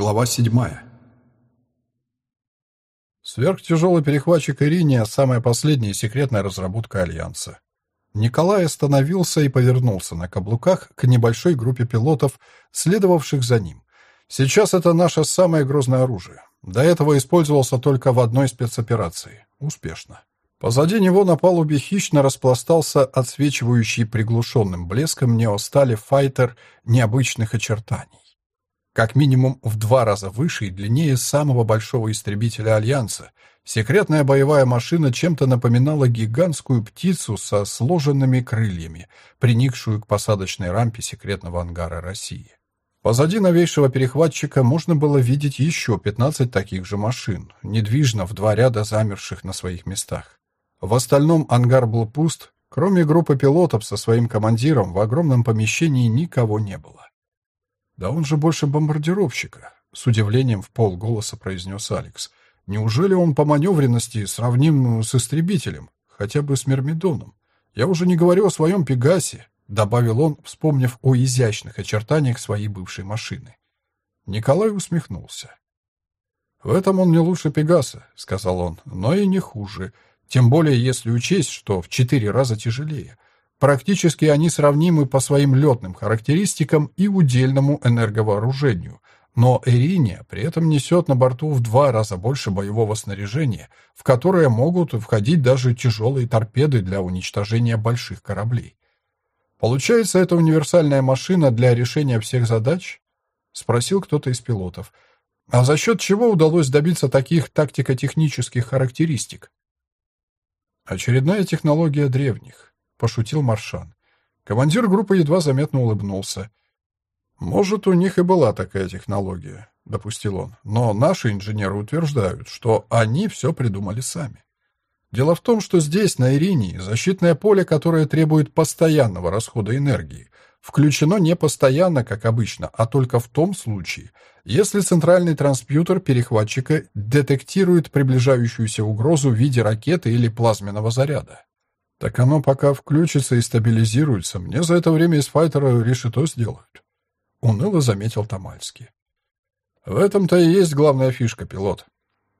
Глава 7. Сверхтяжелый перехватчик Ириния — самая последняя секретная разработка Альянса. Николай остановился и повернулся на каблуках к небольшой группе пилотов, следовавших за ним. Сейчас это наше самое грозное оружие. До этого использовался только в одной спецоперации. Успешно. Позади него на палубе хищно распластался отсвечивающий приглушенным блеском неостали файтер необычных очертаний как минимум в два раза выше и длиннее самого большого истребителя Альянса. Секретная боевая машина чем-то напоминала гигантскую птицу со сложенными крыльями, приникшую к посадочной рампе секретного ангара России. Позади новейшего перехватчика можно было видеть еще 15 таких же машин, недвижно в два ряда замерших на своих местах. В остальном ангар был пуст, кроме группы пилотов со своим командиром в огромном помещении никого не было. «Да он же больше бомбардировщика», — с удивлением в полголоса произнес Алекс. «Неужели он по маневренности сравним с истребителем, хотя бы с Мермидоном? Я уже не говорю о своем Пегасе», — добавил он, вспомнив о изящных очертаниях своей бывшей машины. Николай усмехнулся. «В этом он не лучше Пегаса», — сказал он, — «но и не хуже, тем более если учесть, что в четыре раза тяжелее. Практически они сравнимы по своим летным характеристикам и удельному энерговооружению, но Эриния при этом несет на борту в два раза больше боевого снаряжения, в которое могут входить даже тяжелые торпеды для уничтожения больших кораблей. Получается, это универсальная машина для решения всех задач? Спросил кто-то из пилотов. А за счет чего удалось добиться таких тактико-технических характеристик? Очередная технология древних пошутил Маршан. Командир группы едва заметно улыбнулся. «Может, у них и была такая технология», — допустил он. «Но наши инженеры утверждают, что они все придумали сами. Дело в том, что здесь, на Иринии, защитное поле, которое требует постоянного расхода энергии, включено не постоянно, как обычно, а только в том случае, если центральный транспьютер перехватчика детектирует приближающуюся угрозу в виде ракеты или плазменного заряда. Так оно пока включится и стабилизируется. Мне за это время из файтера решето сделают. Уныло заметил Тамальский. В этом-то и есть главная фишка, пилот.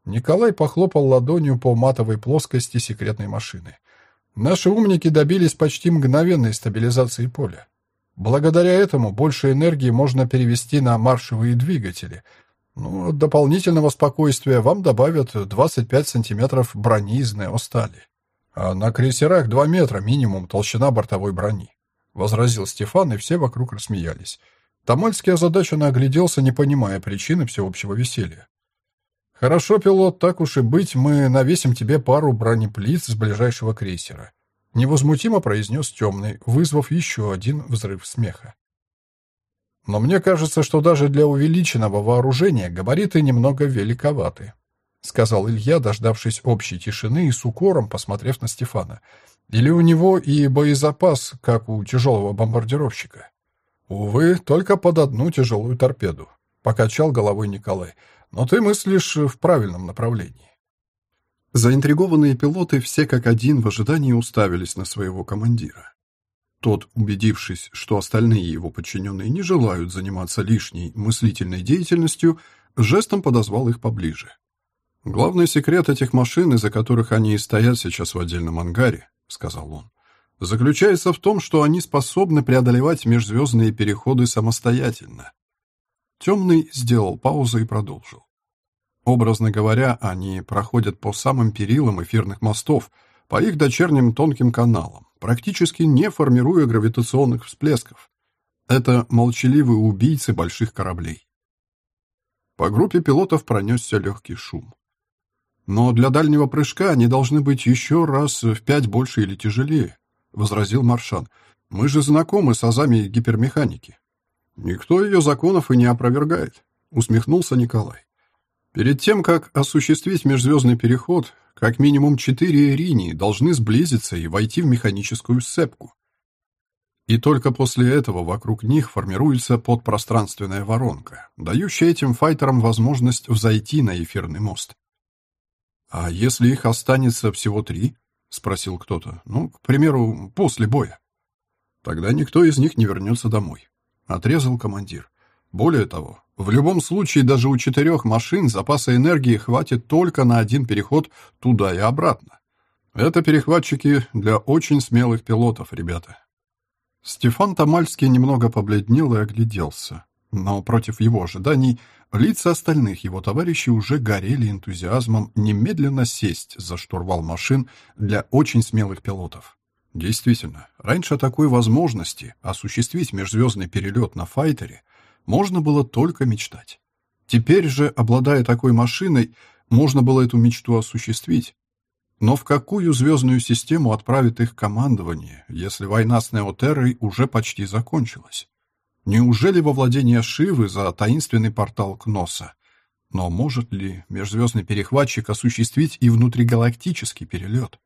Николай похлопал ладонью по матовой плоскости секретной машины. Наши умники добились почти мгновенной стабилизации поля. Благодаря этому больше энергии можно перевести на маршевые двигатели. Ну, дополнительного спокойствия вам добавят 25 сантиметров брони из неостали. А на крейсерах два метра минимум толщина бортовой брони, возразил Стефан, и все вокруг рассмеялись. Тамальский озадаченно огляделся, не понимая причины всеобщего веселья. «Хорошо, пилот, так уж и быть, мы навесим тебе пару бронеплиц с ближайшего крейсера», — невозмутимо произнес темный, вызвав еще один взрыв смеха. «Но мне кажется, что даже для увеличенного вооружения габариты немного великоваты», — сказал Илья, дождавшись общей тишины и с укором посмотрев на Стефана. «Или у него и боезапас, как у тяжелого бомбардировщика?» «Увы, только под одну тяжелую торпеду», — покачал головой Николай. «Но ты мыслишь в правильном направлении». Заинтригованные пилоты все как один в ожидании уставились на своего командира. Тот, убедившись, что остальные его подчиненные не желают заниматься лишней мыслительной деятельностью, жестом подозвал их поближе. «Главный секрет этих машин, из-за которых они и стоят сейчас в отдельном ангаре», — сказал он, заключается в том, что они способны преодолевать межзвездные переходы самостоятельно. Темный сделал паузу и продолжил. Образно говоря, они проходят по самым перилам эфирных мостов, по их дочерним тонким каналам, практически не формируя гравитационных всплесков. Это молчаливые убийцы больших кораблей. По группе пилотов пронесся легкий шум. Но для дальнего прыжка они должны быть еще раз в пять больше или тяжелее, возразил Маршан. Мы же знакомы с азами гипермеханики. Никто ее законов и не опровергает, усмехнулся Николай. Перед тем, как осуществить межзвездный переход, как минимум четыре Иринии должны сблизиться и войти в механическую сцепку. И только после этого вокруг них формируется подпространственная воронка, дающая этим файтерам возможность взойти на эфирный мост. «А если их останется всего три?» — спросил кто-то. «Ну, к примеру, после боя». «Тогда никто из них не вернется домой», — отрезал командир. «Более того, В любом случае, даже у четырех машин запаса энергии хватит только на один переход туда и обратно. Это перехватчики для очень смелых пилотов, ребята. Стефан Тамальский немного побледнел и огляделся. Но против его ожиданий лица остальных его товарищей уже горели энтузиазмом немедленно сесть за штурвал машин для очень смелых пилотов. Действительно, раньше такой возможности осуществить межзвездный перелет на файтере можно было только мечтать. Теперь же, обладая такой машиной, можно было эту мечту осуществить. Но в какую звездную систему отправит их командование, если война с Неотеррой уже почти закончилась? Неужели во владение Шивы за таинственный портал Кноса? Но может ли межзвездный перехватчик осуществить и внутригалактический перелет?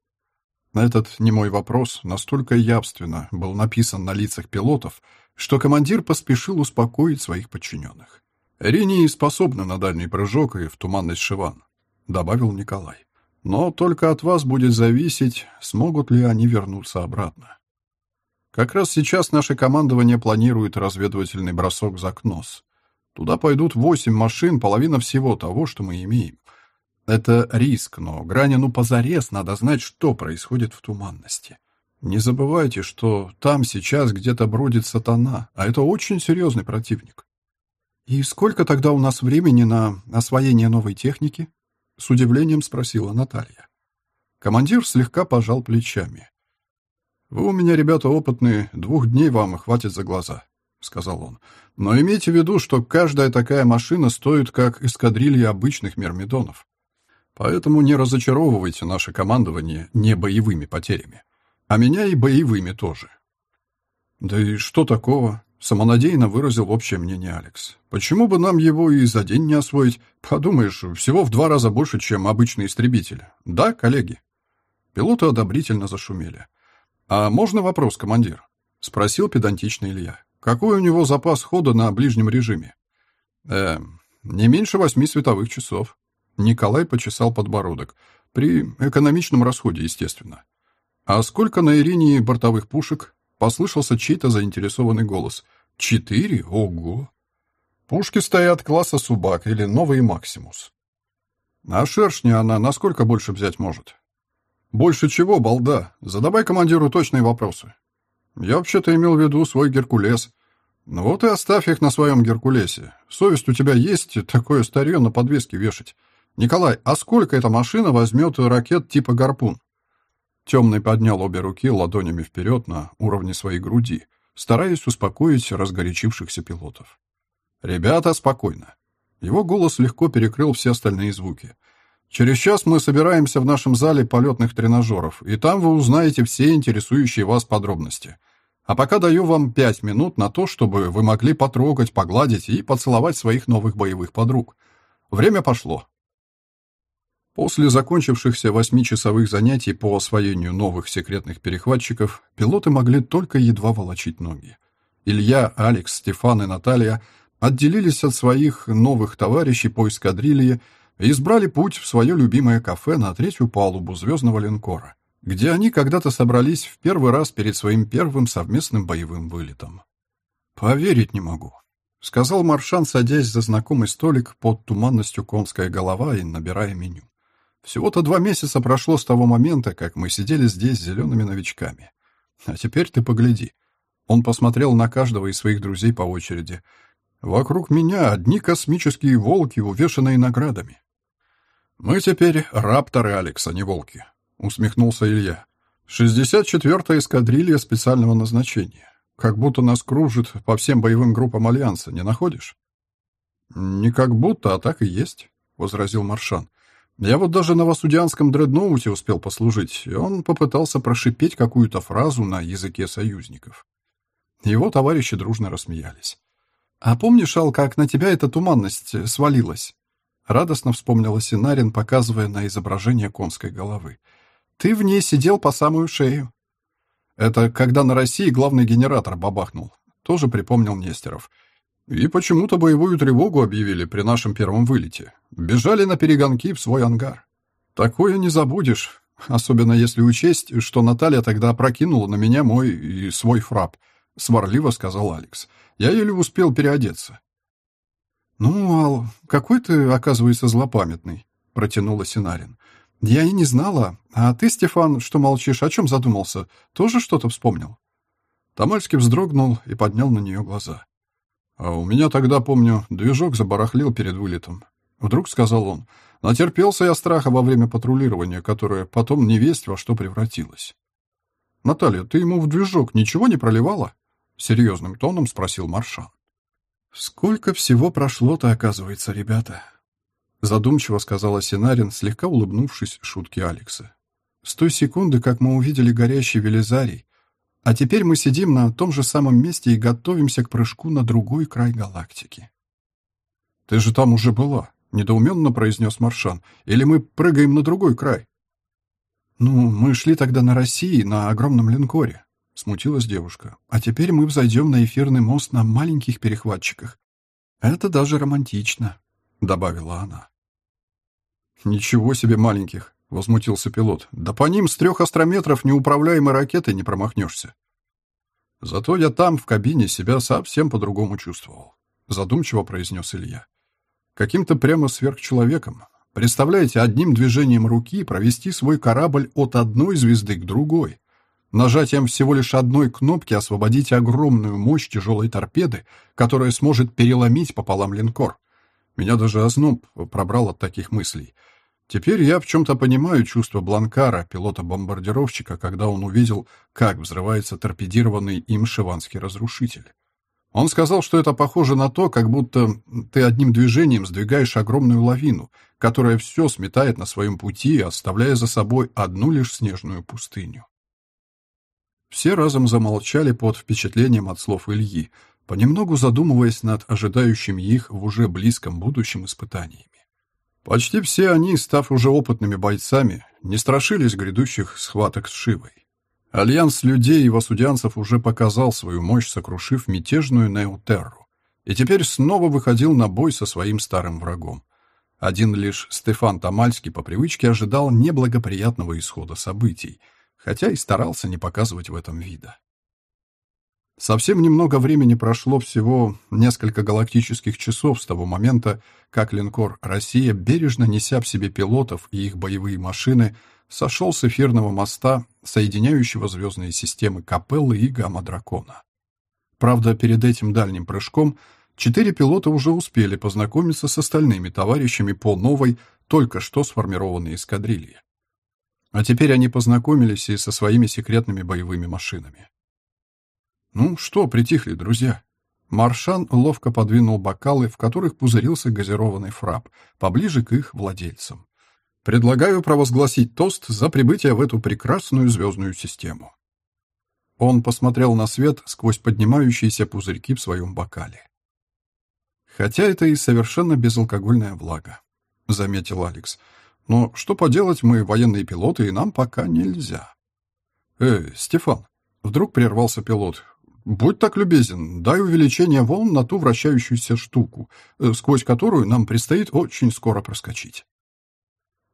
Этот немой вопрос настолько явственно был написан на лицах пилотов, что командир поспешил успокоить своих подчиненных. «Ринии способны на дальний прыжок и в туманность Шиван», — добавил Николай. «Но только от вас будет зависеть, смогут ли они вернуться обратно». Как раз сейчас наше командование планирует разведывательный бросок за Кнос. Туда пойдут восемь машин, половина всего того, что мы имеем. Это риск, но Гранину позарез надо знать, что происходит в туманности. Не забывайте, что там сейчас где-то бродит сатана, а это очень серьезный противник. «И сколько тогда у нас времени на освоение новой техники?» — с удивлением спросила Наталья. Командир слегка пожал плечами. «Вы у меня, ребята, опытные, двух дней вам хватит за глаза», — сказал он. «Но имейте в виду, что каждая такая машина стоит как эскадрилья обычных мирмидонов. Поэтому не разочаровывайте наше командование не боевыми потерями. А меня и боевыми тоже. Да и что такого? Самонадеянно выразил общее мнение Алекс. Почему бы нам его и за день не освоить? Подумаешь, всего в два раза больше, чем обычный истребитель. Да, коллеги? Пилоты одобрительно зашумели. «А можно вопрос, командир?» — спросил педантичный Илья. «Какой у него запас хода на ближнем режиме?» «Э, не меньше восьми световых часов». Николай почесал подбородок. При экономичном расходе, естественно. «А сколько на Ирине бортовых пушек?» — послышался чей-то заинтересованный голос. «Четыре? Ого!» «Пушки стоят класса Субак или новый Максимус». «А шершни она насколько больше взять может?» «Больше чего, балда? Задавай командиру точные вопросы». «Я вообще-то имел в виду свой Геркулес». «Ну вот и оставь их на своем Геркулесе. Совесть у тебя есть такое старье на подвеске вешать. Николай, а сколько эта машина возьмет ракет типа «Гарпун»?» Темный поднял обе руки ладонями вперед на уровне своей груди, стараясь успокоить разгорячившихся пилотов. «Ребята, спокойно». Его голос легко перекрыл все остальные звуки. «Через час мы собираемся в нашем зале полетных тренажеров, и там вы узнаете все интересующие вас подробности. А пока даю вам пять минут на то, чтобы вы могли потрогать, погладить и поцеловать своих новых боевых подруг. Время пошло». После закончившихся восьмичасовых занятий по освоению новых секретных перехватчиков, пилоты могли только едва волочить ноги. Илья, Алекс, Стефан и Наталья отделились от своих новых товарищей по эскадрилье и избрали путь в свое любимое кафе на третью палубу звездного линкора, где они когда-то собрались в первый раз перед своим первым совместным боевым вылетом. «Поверить не могу», — сказал Маршан, садясь за знакомый столик под туманностью конская голова и набирая меню. Всего-то два месяца прошло с того момента, как мы сидели здесь с зелеными новичками. А теперь ты погляди. Он посмотрел на каждого из своих друзей по очереди. Вокруг меня одни космические волки, увешанные наградами. Мы теперь рапторы, Алекс, а не волки, усмехнулся Илья. Шестьдесят четвертая эскадрилья специального назначения. Как будто нас кружит по всем боевым группам Альянса, не находишь? Не как будто, а так и есть, возразил Маршан. Я вот даже на Васудианском дредноуте успел послужить, и он попытался прошипеть какую-то фразу на языке союзников. Его товарищи дружно рассмеялись. «А помнишь, Ал, как на тебя эта туманность свалилась?» Радостно вспомнила Синарин, показывая на изображение конской головы. «Ты в ней сидел по самую шею». «Это когда на России главный генератор бабахнул», — тоже припомнил Нестеров. И почему-то боевую тревогу объявили при нашем первом вылете. Бежали на перегонки в свой ангар. Такое не забудешь, особенно если учесть, что Наталья тогда опрокинула на меня мой и свой фрап, сварливо сказал Алекс. Я еле успел переодеться. «Ну, Ал, какой ты, оказывается, злопамятный», — протянула Синарин. «Я и не знала. А ты, Стефан, что молчишь, о чем задумался? Тоже что-то вспомнил?» Тамальский вздрогнул и поднял на нее глаза. «А у меня тогда, помню, движок забарахлил перед вылетом. Вдруг сказал он. Натерпелся я страха во время патрулирования, которое потом не весть во что превратилось. «Наталья, ты ему в движок ничего не проливала?» Серьезным тоном спросил Маршан. «Сколько всего прошло-то, оказывается, ребята?» Задумчиво сказала Синарин, слегка улыбнувшись шутке Алекса. «С той секунды, как мы увидели горящий Велизарий, а теперь мы сидим на том же самом месте и готовимся к прыжку на другой край галактики». «Ты же там уже была», — недоуменно произнес Маршан. «Или мы прыгаем на другой край?» «Ну, мы шли тогда на России, на огромном линкоре», — смутилась девушка. «А теперь мы взойдем на эфирный мост на маленьких перехватчиках. Это даже романтично», — добавила она. «Ничего себе маленьких!» — возмутился пилот. «Да по ним с трех астрометров неуправляемой ракетой не промахнешься». «Зато я там, в кабине, себя совсем по-другому чувствовал», — задумчиво произнес Илья. «Каким-то прямо сверхчеловеком, Представляете, одним движением руки провести свой корабль от одной звезды к другой. Нажатием всего лишь одной кнопки освободить огромную мощь тяжелой торпеды, которая сможет переломить пополам линкор. Меня даже озноб пробрал от таких мыслей. Теперь я в чем-то понимаю чувство Бланкара, пилота-бомбардировщика, когда он увидел, как взрывается торпедированный им шиванский разрушитель. Он сказал, что это похоже на то, как будто ты одним движением сдвигаешь огромную лавину, которая все сметает на своем пути, оставляя за собой одну лишь снежную пустыню. Все разом замолчали под впечатлением от слов Ильи, понемногу задумываясь над ожидающими их в уже близком будущем испытаниями. Почти все они, став уже опытными бойцами, не страшились грядущих схваток с Шивой. Альянс людей и васудианцев уже показал свою мощь, сокрушив мятежную Неутерру, и теперь снова выходил на бой со своим старым врагом. Один лишь Стефан Тамальский по привычке ожидал неблагоприятного исхода событий, хотя и старался не показывать в этом вида. Совсем немного времени прошло, всего несколько галактических часов с того момента, как линкор «Россия», бережно неся в себе пилотов и их боевые машины, сошел с эфирного моста, соединяющего звездные системы Капеллы и Гамма-Дракона. Правда, перед этим дальним прыжком четыре пилота уже успели познакомиться с остальными товарищами по новой, только что сформированной эскадрилье. А теперь они познакомились и со своими секретными боевыми машинами. «Ну что, притихли, друзья?» Маршан ловко подвинул бокалы, в которых пузырился газированный фрап, поближе к их владельцам. Предлагаю провозгласить тост за прибытие в эту прекрасную звездную систему. Он посмотрел на свет сквозь поднимающиеся пузырьки в своем бокале. Хотя это и совершенно безалкогольная влага, заметил Алекс. Но что поделать, мы военные пилоты, и нам пока нельзя. Э, Стефан, вдруг прервался пилот. Будь так любезен, дай увеличение волн на ту вращающуюся штуку, э, сквозь которую нам предстоит очень скоро проскочить.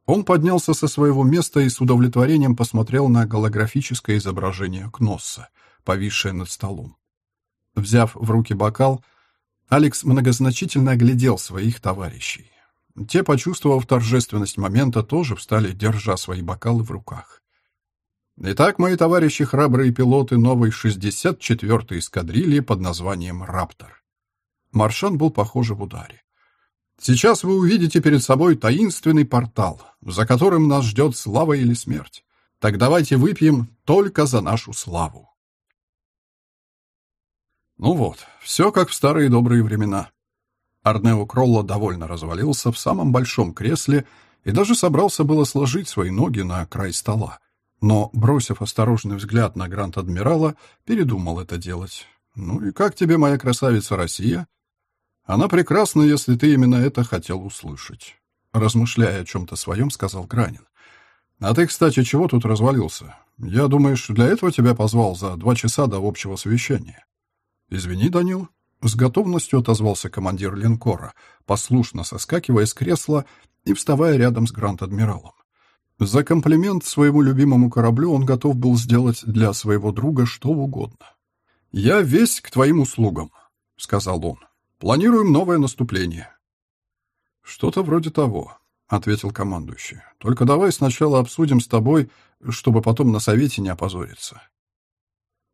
Он поднялся со своего места и с удовлетворением посмотрел на голографическое изображение Кносса, повисшее над столом. Взяв в руки бокал, Алекс многозначительно оглядел своих товарищей. Те, почувствовав торжественность момента, тоже встали, держа свои бокалы в руках. Итак, мои товарищи, храбрые пилоты новой 64-й эскадрильи под названием «Раптор». Маршан был, похоже, в ударе. Сейчас вы увидите перед собой таинственный портал, за которым нас ждет слава или смерть. Так давайте выпьем только за нашу славу. Ну вот, все как в старые добрые времена. Арнео Кролло довольно развалился в самом большом кресле и даже собрался было сложить свои ноги на край стола. Но, бросив осторожный взгляд на Гранд-Адмирала, передумал это делать. «Ну и как тебе, моя красавица Россия?» Она прекрасна, если ты именно это хотел услышать. Размышляя о чем-то своем, сказал Гранин. А ты, кстати, чего тут развалился? Я, думаешь, для этого тебя позвал за два часа до общего совещания? Извини, Данил. С готовностью отозвался командир линкора, послушно соскакивая с кресла и вставая рядом с Гранд-адмиралом. За комплимент своему любимому кораблю он готов был сделать для своего друга что угодно. «Я весь к твоим услугам», — сказал он. Планируем новое наступление». «Что-то вроде того», — ответил командующий. «Только давай сначала обсудим с тобой, чтобы потом на совете не опозориться».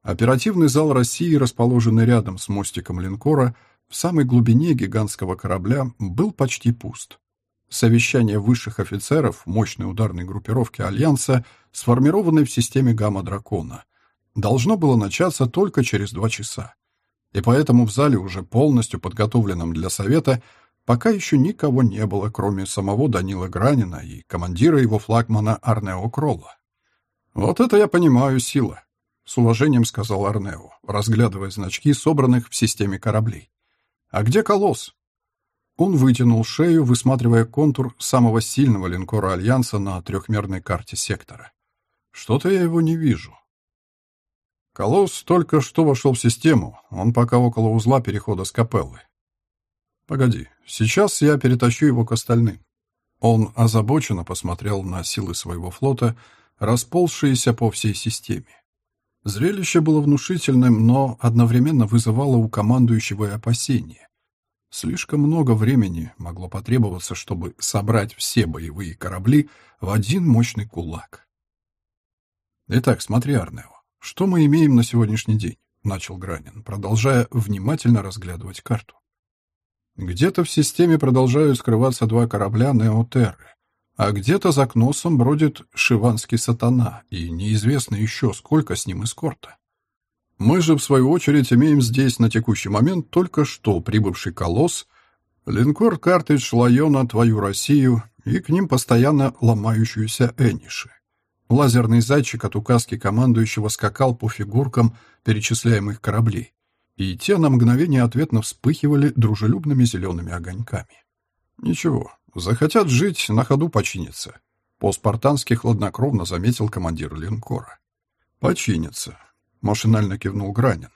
Оперативный зал России, расположенный рядом с мостиком линкора, в самой глубине гигантского корабля, был почти пуст. Совещание высших офицеров мощной ударной группировки Альянса, сформированной в системе Гамма-Дракона, должно было начаться только через два часа. И поэтому в зале, уже полностью подготовленном для совета, пока еще никого не было, кроме самого Данила Гранина и командира его флагмана Арнео Кролла. «Вот это я понимаю, сила», — с уважением сказал Арнео, разглядывая значки, собранных в системе кораблей. «А где колосс?» Он вытянул шею, высматривая контур самого сильного линкора Альянса на трехмерной карте сектора. «Что-то я его не вижу». Колосс только что вошел в систему, он пока около узла перехода с капеллы. «Погоди, сейчас я перетащу его к остальным». Он озабоченно посмотрел на силы своего флота, расползшиеся по всей системе. Зрелище было внушительным, но одновременно вызывало у командующего и опасения. Слишком много времени могло потребоваться, чтобы собрать все боевые корабли в один мощный кулак. «Итак, смотри, Арнео, что мы имеем на сегодняшний день?» — начал Гранин, продолжая внимательно разглядывать карту. Где-то в системе продолжают скрываться два корабля Неотерры, а где-то за Кносом бродит шиванский сатана, и неизвестно еще, сколько с ним эскорта. Мы же, в свою очередь, имеем здесь на текущий момент только что прибывший колосс, линкор картridж Лайона «Твою Россию» и к ним постоянно ломающуюся Эниши. Лазерный зайчик от указки командующего скакал по фигуркам перечисляемых кораблей, и те на мгновение ответно вспыхивали дружелюбными зелеными огоньками. Ничего, захотят жить, на ходу починиться. По-спартански хладнокровно заметил командир линкора. Починится. Машинально кивнул Гранин.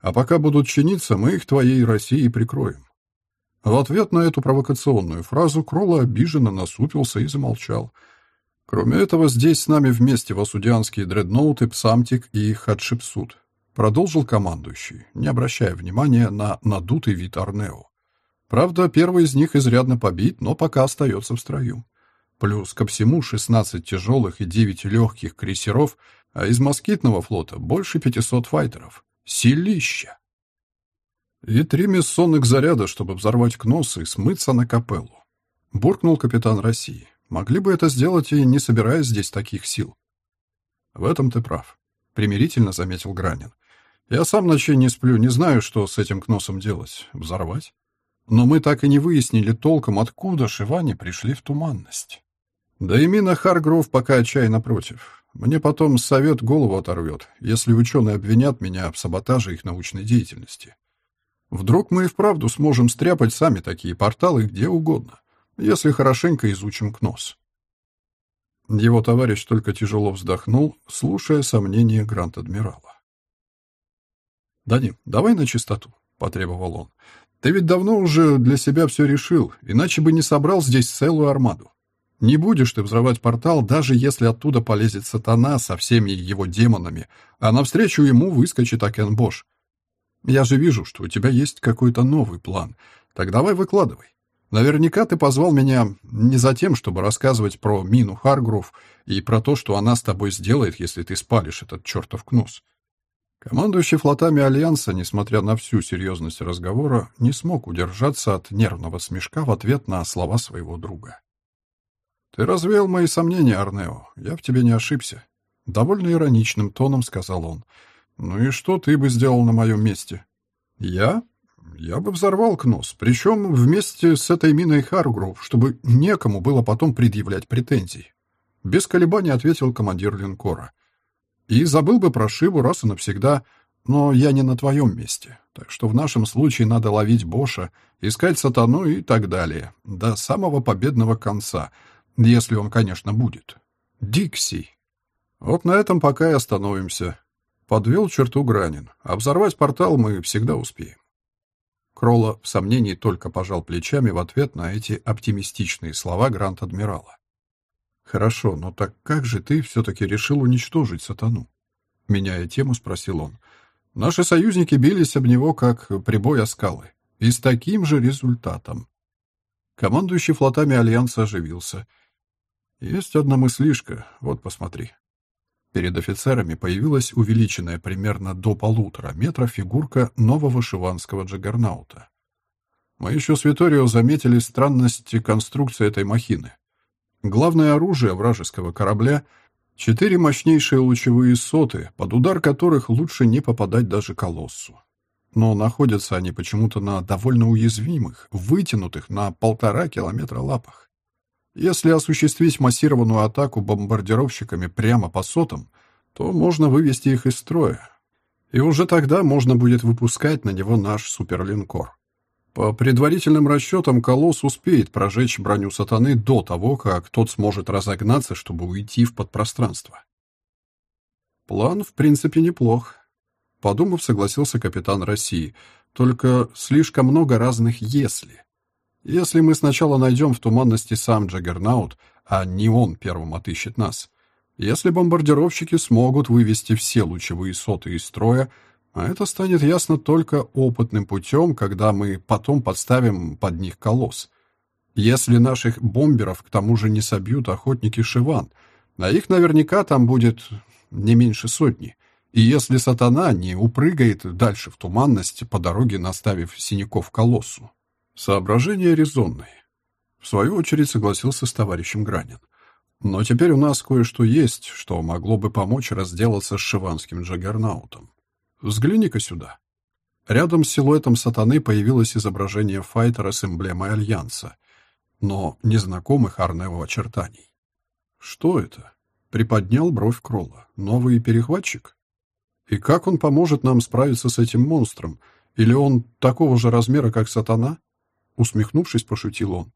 А пока будут чиниться, мы их твоей России прикроем. В ответ на эту провокационную фразу Кролла обиженно насупился и замолчал. Кроме этого, здесь с нами вместе васудианские дредноуты, Псамтик и Хатшепсут. Продолжил командующий, не обращая внимания на надутый вид Арнео. Правда, первый из них изрядно побит, но пока остается в строю. Плюс ко всему 16 тяжелых и 9 легких крейсеров а из москитного флота больше 500 файтеров. Силища! И три мессонных заряда, чтобы взорвать Кнос и смыться на капеллу. Буркнул капитан России. Могли бы это сделать и не собирая здесь таких сил. В этом ты прав. Примирительно заметил Гранин. Я сам ночей не сплю, не знаю, что с этим Кносом делать. Взорвать? Но мы так и не выяснили толком, откуда Шивани пришли в туманность. Да и Мина Харгров пока отчаянно против. Мне потом совет голову оторвет, если ученые обвинят меня в саботаже их научной деятельности. Вдруг мы и вправду сможем стряпать сами такие порталы где угодно, если хорошенько изучим КНОС. Его товарищ только тяжело вздохнул, слушая сомнения Гранд-адмирала. «Данил, давай на чистоту», — потребовал он. «Ты ведь давно уже для себя все решил, иначе бы не собрал здесь целую армаду. Не будешь ты взрывать портал, даже если оттуда полезет сатана со всеми его демонами, а навстречу ему выскочит Акен Бош. Я же вижу, что у тебя есть какой-то новый план. Так давай выкладывай. Наверняка ты позвал меня не за тем, чтобы рассказывать про Мину Харгрув и про то, что она с тобой сделает, если ты спалишь этот чертов кнус. Командующий флотами Альянса, несмотря на всю серьезность разговора, не смог удержаться от нервного смешка в ответ на слова своего друга. «Ты развеял мои сомнения, Арнео. Я в тебе не ошибся». Довольно ироничным тоном сказал он. «Ну и что ты бы сделал на моем месте?» «Я? Я бы взорвал Кнос, причем вместе с этой миной Харгров, чтобы некому было потом предъявлять претензий». Без колебаний ответил командир линкора. «И забыл бы про Шиву раз и навсегда, но я не на твоем месте, так что в нашем случае надо ловить Боша, искать сатану и так далее, до самого победного конца» Если он, конечно, будет. Дикси. Вот на этом пока и остановимся. Подвел черту Гранин. Взорвать портал мы всегда успеем. Кролла в сомнении только пожал плечами в ответ на эти оптимистичные слова Грант-адмирала. «Хорошо, но так как же ты все-таки решил уничтожить сатану?» Меняя тему, спросил он. «Наши союзники бились об него, как прибой о скалы. И с таким же результатом. Командующий флотами Альянса оживился. Есть одна мыслишка, вот посмотри. Перед офицерами появилась увеличенная примерно до полутора метра фигурка нового шиванского джаггернаута. Мы еще с Виторио заметили странности конструкции этой махины. Главное оружие вражеского корабля — четыре мощнейшие лучевые соты, под удар которых лучше не попадать даже колоссу. Но находятся они почему-то на довольно уязвимых, вытянутых на полтора километра лапах. Если осуществить массированную атаку бомбардировщиками прямо по сотам, то можно вывести их из строя. И уже тогда можно будет выпускать на него наш суперлинкор. По предварительным расчетам, Колосс успеет прожечь броню сатаны до того, как тот сможет разогнаться, чтобы уйти в подпространство. План, в принципе, неплох. Подумав, согласился капитан России. Только слишком много разных «если». Если мы сначала найдем в туманности сам Джаггернаут, а не он первым отыщет нас, если бомбардировщики смогут вывести все лучевые соты из строя, а это станет ясно только опытным путем, когда мы потом подставим под них колосс. Если наших бомберов к тому же не собьют охотники Шиван, а их наверняка там будет не меньше сотни. И если сатана не упрыгает дальше в туманность, по дороге наставив синяков колоссу. Соображения резонные. В свою очередь согласился с товарищем Гранин. Но теперь у нас кое-что есть, что могло бы помочь разделаться с шиванским джаггернаутом. Взгляни-ка сюда. Рядом с силуэтом сатаны появилось изображение файтера с эмблемой Альянса, но незнакомых Арнео очертаний. Что это? Приподнял бровь Кролла. Новый перехватчик? И как он поможет нам справиться с этим монстром? Или он такого же размера, как сатана? Усмехнувшись, пошутил он.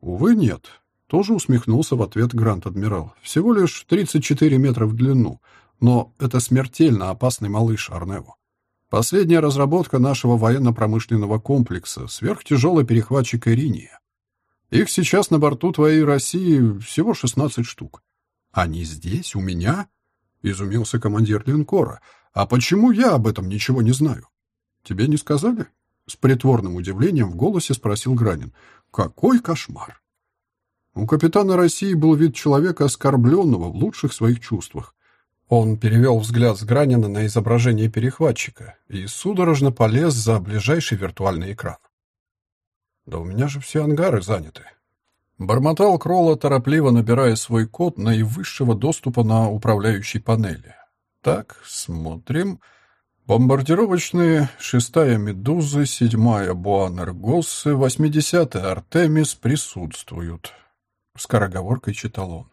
Увы, нет. Тоже усмехнулся в ответ Грант-адмирал. Всего лишь 34 метра в длину — но это смертельно опасный малыш Арнево. Последняя разработка нашего военно-промышленного комплекса — сверхтяжелый перехватчик Ириния. Их сейчас на борту твоей России всего 16 штук. Они здесь, у меня? Изумился командир линкора. А почему я об этом ничего не знаю? Тебе не сказали? С притворным удивлением в голосе спросил Гранин. Какой кошмар! У капитана России был вид человека оскорбленного в лучших своих чувствах. Он перевел взгляд с Гранина на изображение перехватчика и судорожно полез за ближайший виртуальный экран. «Да у меня же все ангары заняты». Бормотал Кролла, торопливо набирая свой код наивысшего доступа на управляющей панели. «Так, смотрим. Бомбардировочные, шестая «Медуза», седьмая «Буанергоссы», восьмидесятая «Артемис» присутствуют». Скороговоркой читал он.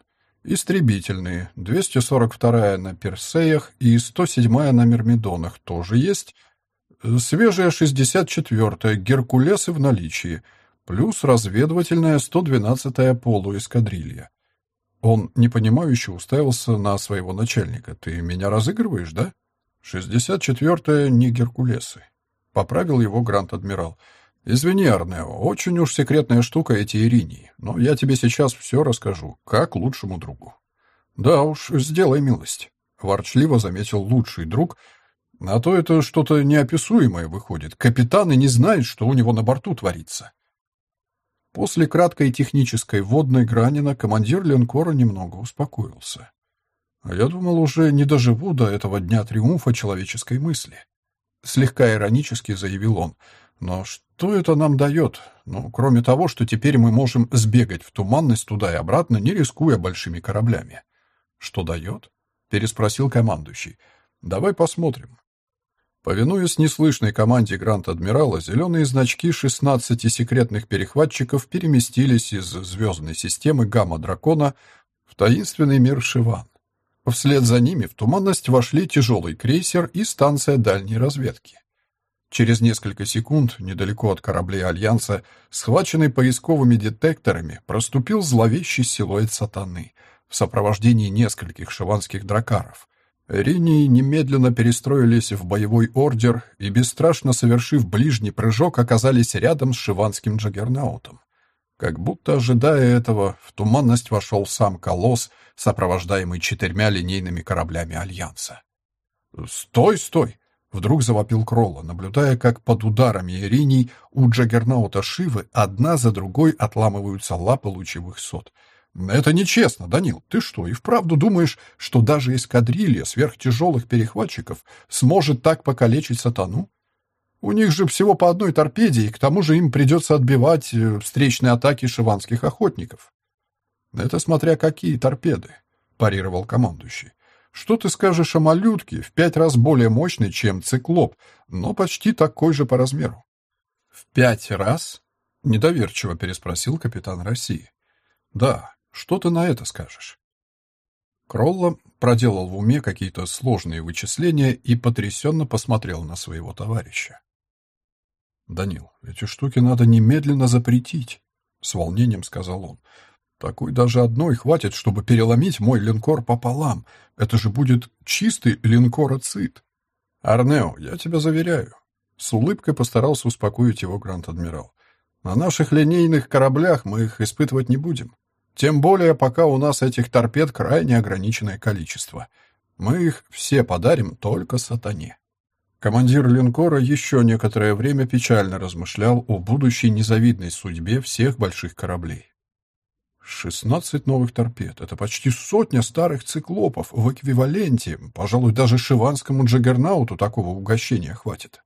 Истребительные, 242-я на Персеях и 107-я на Мирмидонах тоже есть. Свежая 64-я Геркулесы в наличии, плюс разведывательная 112-я полуэскадрилья. Он непонимающе уставился на своего начальника. «Ты меня разыгрываешь, да?» «64-я не Геркулесы», — поправил его Грант-адмирал. «Извини, Арнео, очень уж секретная штука эти Иринии, но я тебе сейчас все расскажу, как лучшему другу». «Да уж, сделай милость», — ворчливо заметил лучший друг, «а то это что-то неописуемое выходит. Капитан и не знает, что у него на борту творится». После краткой технической водной Гранина командир линкора немного успокоился. «А я думал, уже не доживу до этого дня триумфа человеческой мысли», — слегка иронически заявил он, — но что это нам дает? Ну, кроме того, что теперь мы можем сбегать в туманность туда и обратно, не рискуя большими кораблями. Что дает? Переспросил командующий. Давай посмотрим. Повинуясь неслышной команде Грант-адмирала, зеленые значки 16 секретных перехватчиков переместились из звездной системы Гамма-Дракона в таинственный мир Шиван. Вслед за ними в туманность вошли тяжелый крейсер и станция дальней разведки. Через несколько секунд, недалеко от кораблей Альянса, схваченный поисковыми детекторами, проступил зловещий силуэт сатаны в сопровождении нескольких шиванских дракаров. Ринии немедленно перестроились в боевой ордер и, бесстрашно совершив ближний прыжок, оказались рядом с шиванским джаггернаутом. Как будто ожидая этого, в туманность вошел сам Колосс, сопровождаемый четырьмя линейными кораблями Альянса. «Стой, стой!» Вдруг завопил Кролла, наблюдая, как под ударами Ириней у Джаггернаута Шивы одна за другой отламываются лапы лучевых сот. «Это нечестно, Данил. Ты что, и вправду думаешь, что даже эскадрилья сверхтяжелых перехватчиков сможет так покалечить сатану? У них же всего по одной торпеде, и к тому же им придется отбивать э, встречные атаки шиванских охотников». «Это смотря какие торпеды», — парировал командующий. Что ты скажешь о малютке, в пять раз более мощной, чем циклоп, но почти такой же по размеру? В пять раз? Недоверчиво переспросил капитан России. Да, что ты на это скажешь? Кролло проделал в уме какие-то сложные вычисления и потрясенно посмотрел на своего товарища. «Данил, эти штуки надо немедленно запретить», — с волнением сказал он. Такой даже одной хватит, чтобы переломить мой линкор пополам. Это же будет чистый линкороцит. Арнео, я тебя заверяю. С улыбкой постарался успокоить его Гранд-адмирал. На наших линейных кораблях мы их испытывать не будем. Тем более, пока у нас этих торпед крайне ограниченное количество. Мы их все подарим только сатане. Командир линкора еще некоторое время печально размышлял о будущей незавидной судьбе всех больших кораблей. Шестнадцать новых торпед. Это почти сотня старых циклопов в эквиваленте. Пожалуй, даже шиванскому джаггернауту такого угощения хватит.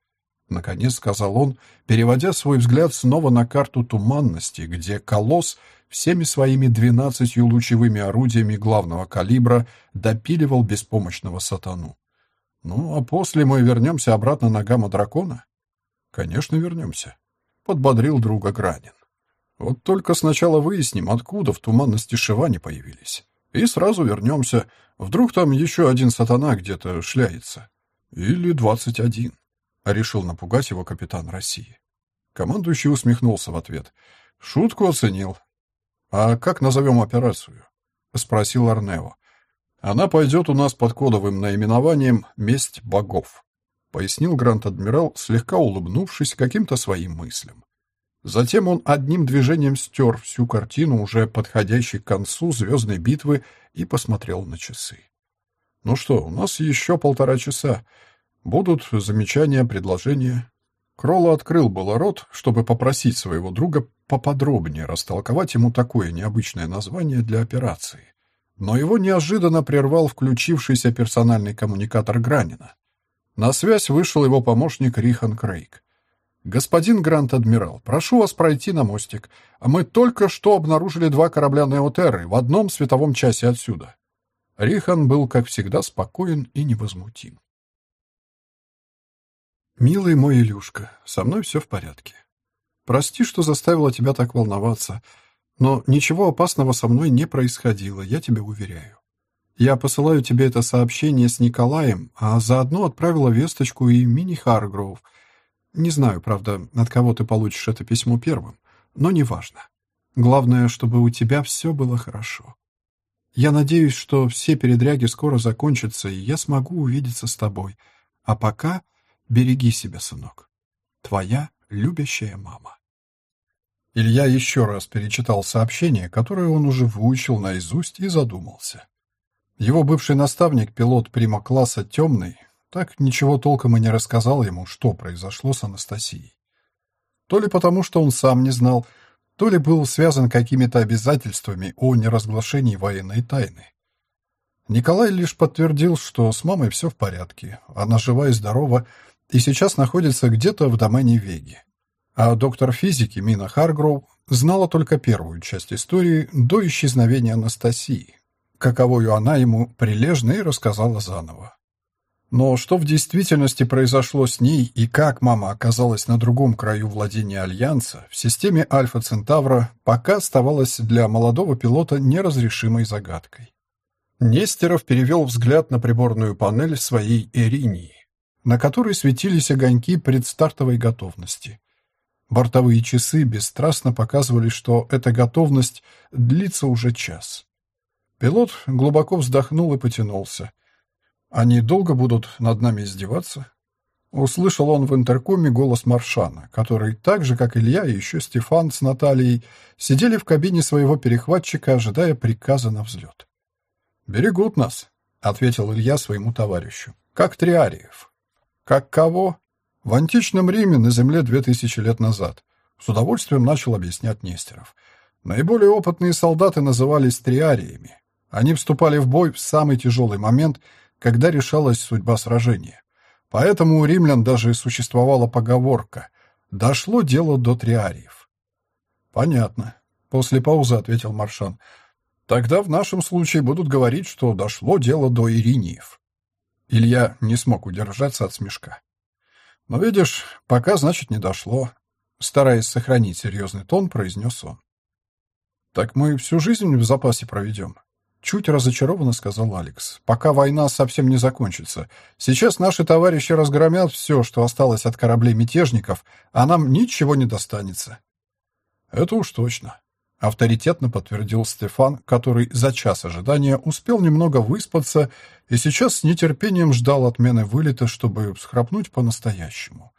Наконец сказал он, переводя свой взгляд снова на карту туманности, где колосс всеми своими двенадцатью лучевыми орудиями главного калибра допиливал беспомощного сатану. Ну, а после мы вернемся обратно на гамма-дракона? Конечно, вернемся. Подбодрил друга Гранин. Вот только сначала выясним, откуда в туманности Шивани появились. И сразу вернемся. Вдруг там еще один сатана где-то шляется. Или двадцать один. Решил напугать его капитан России. Командующий усмехнулся в ответ. Шутку оценил. «А как назовем операцию?» — спросил Арнео. «Она пойдет у нас под кодовым наименованием «Месть богов», — пояснил Грант-адмирал, слегка улыбнувшись каким-то своим мыслям. Затем он одним движением стер всю картину, уже подходящей к концу звездной битвы, и посмотрел на часы. «Ну что, у нас еще полтора часа. Будут замечания, предложения». Кролло открыл было рот, чтобы попросить своего друга поподробнее растолковать ему такое необычное название для операции. Но его неожиданно прервал включившийся персональный коммуникатор Гранина. На связь вышел его помощник Рихан Крейг. «Господин Грант-адмирал, прошу вас пройти на мостик. Мы только что обнаружили два корабля Неотерры в одном световом часе отсюда». Рихан был, как всегда, спокоен и невозмутим. «Милый мой Илюшка, со мной все в порядке. Прости, что заставила тебя так волноваться, но ничего опасного со мной не происходило, я тебе уверяю. Я посылаю тебе это сообщение с Николаем, а заодно отправила весточку и Мини Харгроув — не знаю, правда, от кого ты получишь это письмо первым, но неважно. Главное, чтобы у тебя все было хорошо. Я надеюсь, что все передряги скоро закончатся, и я смогу увидеться с тобой. А пока береги себя, сынок. Твоя любящая мама. Илья еще раз перечитал сообщение, которое он уже выучил наизусть, и задумался. Его бывший наставник, пилот прима-класса «Темный», так ничего толком и не рассказал ему, что произошло с Анастасией. То ли потому, что он сам не знал, то ли был связан какими-то обязательствами о неразглашении военной тайны. Николай лишь подтвердил, что с мамой все в порядке, она жива и здорова, и сейчас находится где-то в домене Веги. А доктор физики Мина Харгроу знала только первую часть истории до исчезновения Анастасии, каковую она ему прилежно и рассказала заново. Но что в действительности произошло с ней и как мама оказалась на другом краю владения Альянса в системе Альфа Центавра, пока оставалось для молодого пилота неразрешимой загадкой. Нестеров перевел взгляд на приборную панель своей Эринии, на которой светились огоньки предстартовой готовности. Бортовые часы бесстрастно показывали, что эта готовность длится уже час. Пилот глубоко вздохнул и потянулся. Они долго будут над нами издеваться? Услышал он в интеркоме голос Маршана, который, так же, как Илья и еще Стефан с Натальей, сидели в кабине своего перехватчика, ожидая приказа на взлет. «Берегут нас», — ответил Илья своему товарищу, — «как триариев». Как кого? В античном Риме на земле две тысячи лет назад. С удовольствием начал объяснять Нестеров. Наиболее опытные солдаты назывались триариями. Они вступали в бой в самый тяжелый момент, когда решалась судьба сражения. Поэтому у римлян даже существовала поговорка «дошло дело до триариев». «Понятно», — после паузы ответил Маршан. «Тогда в нашем случае будут говорить, что дошло дело до ириниев». Илья не смог удержаться от смешка. «Но видишь, пока, значит, не дошло», — стараясь сохранить серьезный тон, произнес он. «Так мы всю жизнь в запасе проведем», Чуть разочарованно сказал Алекс. «Пока война совсем не закончится. Сейчас наши товарищи разгромят все, что осталось от кораблей мятежников, а нам ничего не достанется». «Это уж точно», — авторитетно подтвердил Стефан, который за час ожидания успел немного выспаться и сейчас с нетерпением ждал отмены вылета, чтобы всхрапнуть по-настоящему.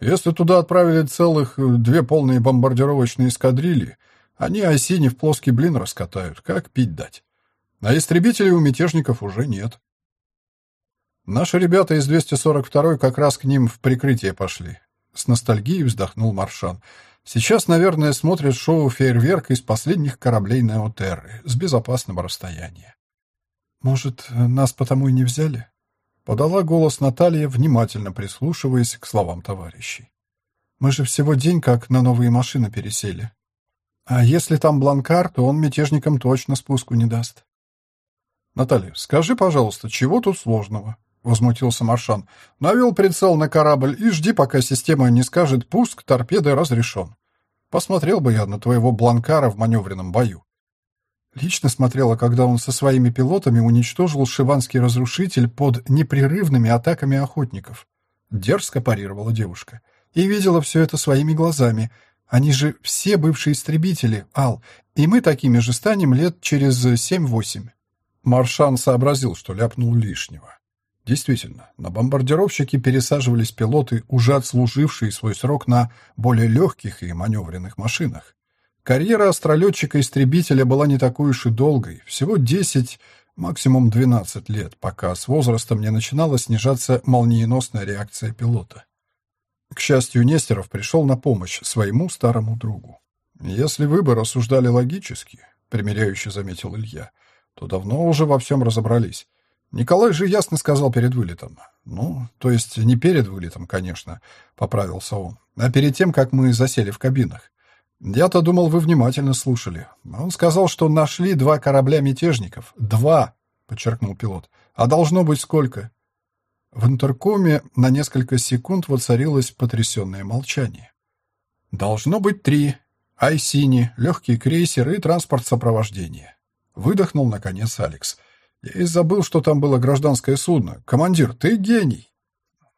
«Если туда отправили целых две полные бомбардировочные эскадрильи, они осени в плоский блин раскатают, как пить дать». А истребителей у мятежников уже нет. Наши ребята из 242-й как раз к ним в прикрытие пошли. С ностальгией вздохнул Маршан. Сейчас, наверное, смотрят шоу «Фейерверк» из последних кораблей Неотерры с безопасного расстояния. «Может, нас потому и не взяли?» Подала голос Наталья, внимательно прислушиваясь к словам товарищей. «Мы же всего день как на новые машины пересели. А если там бланкар, то он мятежникам точно спуску не даст». «Наталья, скажи, пожалуйста, чего тут сложного?» — возмутился Маршан. «Навел прицел на корабль и жди, пока система не скажет «пуск торпеды разрешен». Посмотрел бы я на твоего бланкара в маневренном бою». Лично смотрела, когда он со своими пилотами уничтожил шиванский разрушитель под непрерывными атаками охотников. Дерзко парировала девушка. И видела все это своими глазами. Они же все бывшие истребители, Ал, и мы такими же станем лет через семь-восемь. Маршан сообразил, что ляпнул лишнего. Действительно, на бомбардировщики пересаживались пилоты, уже отслужившие свой срок на более легких и маневренных машинах. Карьера астролетчика-истребителя была не такой уж и долгой, всего 10, максимум 12 лет, пока с возрастом не начинала снижаться молниеносная реакция пилота. К счастью, Нестеров пришел на помощь своему старому другу. «Если выбор осуждали логически», — примиряюще заметил Илья, — то давно уже во всем разобрались. Николай же ясно сказал перед вылетом. Ну, то есть не перед вылетом, конечно, поправился он, а перед тем, как мы засели в кабинах. Я-то думал, вы внимательно слушали. Он сказал, что нашли два корабля мятежников. Два, подчеркнул пилот. А должно быть сколько? В интеркоме на несколько секунд воцарилось потрясенное молчание. Должно быть три. Айсини, легкий крейсер и транспорт сопровождения. Выдохнул, наконец, Алекс. Я и забыл, что там было гражданское судно. Командир, ты гений.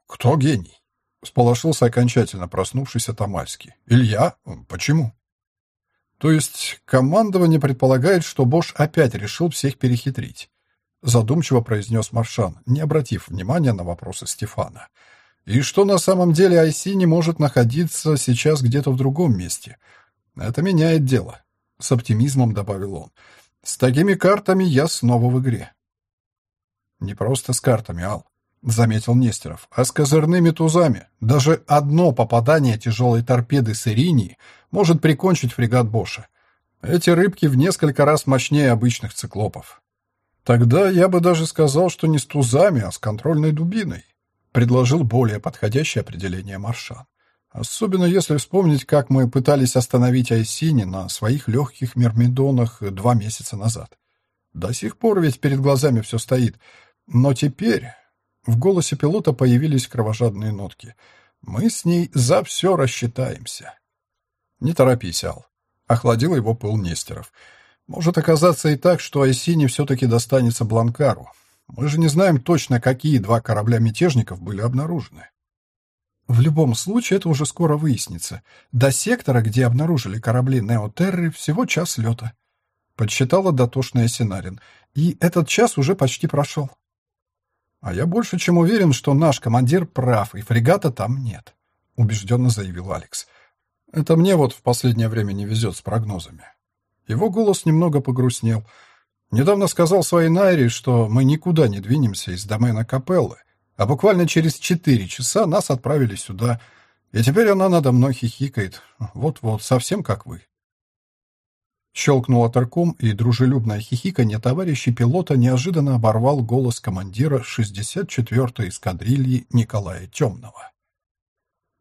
Кто гений? Сполошился окончательно проснувшийся Тамальский. Илья? Почему? То есть командование предполагает, что Бош опять решил всех перехитрить. Задумчиво произнес Маршан, не обратив внимания на вопросы Стефана. И что на самом деле Айси не может находиться сейчас где-то в другом месте. Это меняет дело. С оптимизмом добавил он. С такими картами я снова в игре. Не просто с картами, Ал, заметил Нестеров, а с козырными тузами. Даже одно попадание тяжелой торпеды с Иринии может прикончить фрегат Боша. Эти рыбки в несколько раз мощнее обычных циклопов. Тогда я бы даже сказал, что не с тузами, а с контрольной дубиной, предложил более подходящее определение Маршан. Особенно если вспомнить, как мы пытались остановить Айсини на своих легких мермидонах два месяца назад. До сих пор ведь перед глазами все стоит. Но теперь в голосе пилота появились кровожадные нотки. Мы с ней за все рассчитаемся. Не торопись, Ал. Охладил его пыл Нестеров. Может оказаться и так, что Айсини все-таки достанется Бланкару. Мы же не знаем точно, какие два корабля мятежников были обнаружены. В любом случае, это уже скоро выяснится. До сектора, где обнаружили корабли Неотерры, всего час лета. Подсчитала дотошная Синарин. И этот час уже почти прошел. А я больше чем уверен, что наш командир прав, и фрегата там нет, убежденно заявил Алекс. Это мне вот в последнее время не везет с прогнозами. Его голос немного погрустнел. Недавно сказал своей Найре, что мы никуда не двинемся из домена Капеллы, А буквально через четыре часа нас отправили сюда, и теперь она надо мной хихикает. Вот-вот, совсем как вы. Щелкнул оторком, и дружелюбное хихиканье товарища пилота неожиданно оборвал голос командира 64-й эскадрильи Николая Темного.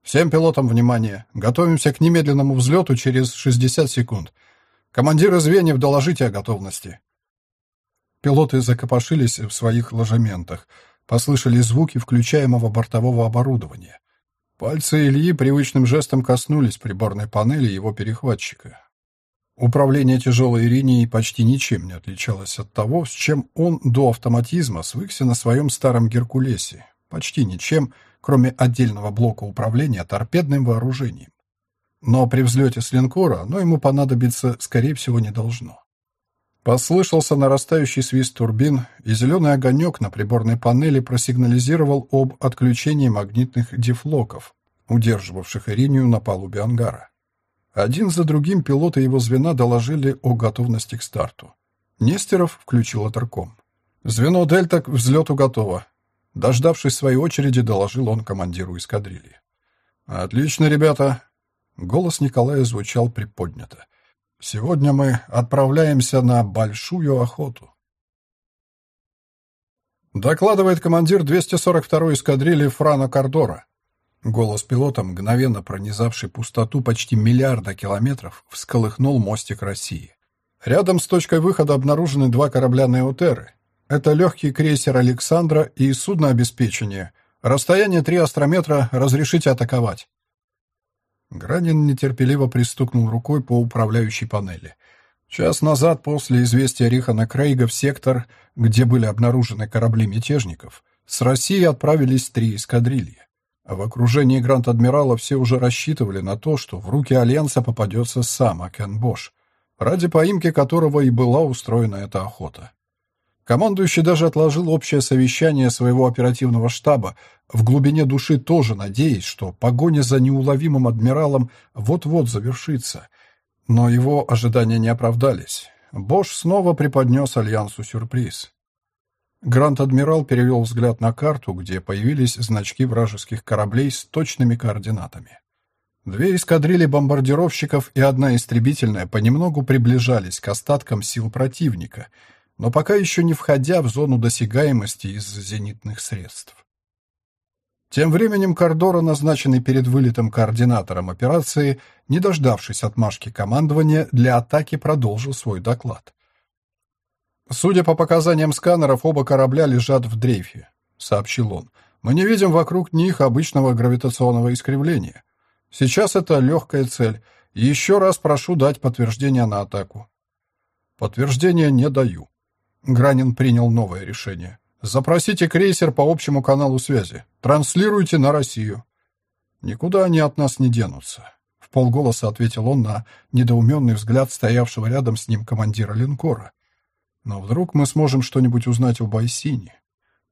«Всем пилотам внимание! Готовимся к немедленному взлету через 60 секунд. Командиры звеньев, доложите о готовности!» Пилоты закопошились в своих ложементах. Послышались звуки включаемого бортового оборудования. Пальцы Ильи привычным жестом коснулись приборной панели его перехватчика. Управление тяжелой линией почти ничем не отличалось от того, с чем он до автоматизма свыкся на своем старом «Геркулесе». Почти ничем, кроме отдельного блока управления торпедным вооружением. Но при взлете с линкора оно ему понадобиться, скорее всего, не должно. Послышался нарастающий свист турбин, и зеленый огонек на приборной панели просигнализировал об отключении магнитных дефлоков, удерживавших Иринию на палубе ангара. Один за другим пилоты его звена доложили о готовности к старту. Нестеров включил оторком. «Звено «Дельта» к взлету готово». Дождавшись своей очереди, доложил он командиру эскадрильи. «Отлично, ребята!» Голос Николая звучал приподнято. «Сегодня мы отправляемся на большую охоту». Докладывает командир 242-й эскадрильи Франо Кордора. Голос пилота, мгновенно пронизавший пустоту почти миллиарда километров, всколыхнул мостик России. Рядом с точкой выхода обнаружены два корабля «Неотеры». Это легкий крейсер «Александра» и судно обеспечения. Расстояние 3 астрометра, разрешите атаковать. Гранин нетерпеливо пристукнул рукой по управляющей панели. Час назад, после известия Рихана Крейга в сектор, где были обнаружены корабли мятежников, с России отправились три эскадрильи. А в окружении Гранд-Адмирала все уже рассчитывали на то, что в руки Альянса попадется сам Акен Бош, ради поимки которого и была устроена эта охота. Командующий даже отложил общее совещание своего оперативного штаба, в глубине души тоже надеясь, что погоня за неуловимым адмиралом вот-вот завершится. Но его ожидания не оправдались. Бош снова преподнес Альянсу сюрприз. Гранд-адмирал перевел взгляд на карту, где появились значки вражеских кораблей с точными координатами. Две эскадрильи бомбардировщиков и одна истребительная понемногу приближались к остаткам сил противника, но пока еще не входя в зону досягаемости из зенитных средств. Тем временем Кордора, назначенный перед вылетом координатором операции, не дождавшись отмашки командования, для атаки продолжил свой доклад. «Судя по показаниям сканеров, оба корабля лежат в дрейфе», — сообщил он. «Мы не видим вокруг них обычного гравитационного искривления. Сейчас это легкая цель. Еще раз прошу дать подтверждение на атаку». «Подтверждения не даю». Гранин принял новое решение. «Запросите крейсер по общему каналу связи. Транслируйте на Россию». «Никуда они от нас не денутся», — в полголоса ответил он на недоуменный взгляд стоявшего рядом с ним командира линкора. Но вдруг мы сможем что-нибудь узнать об Айсине?»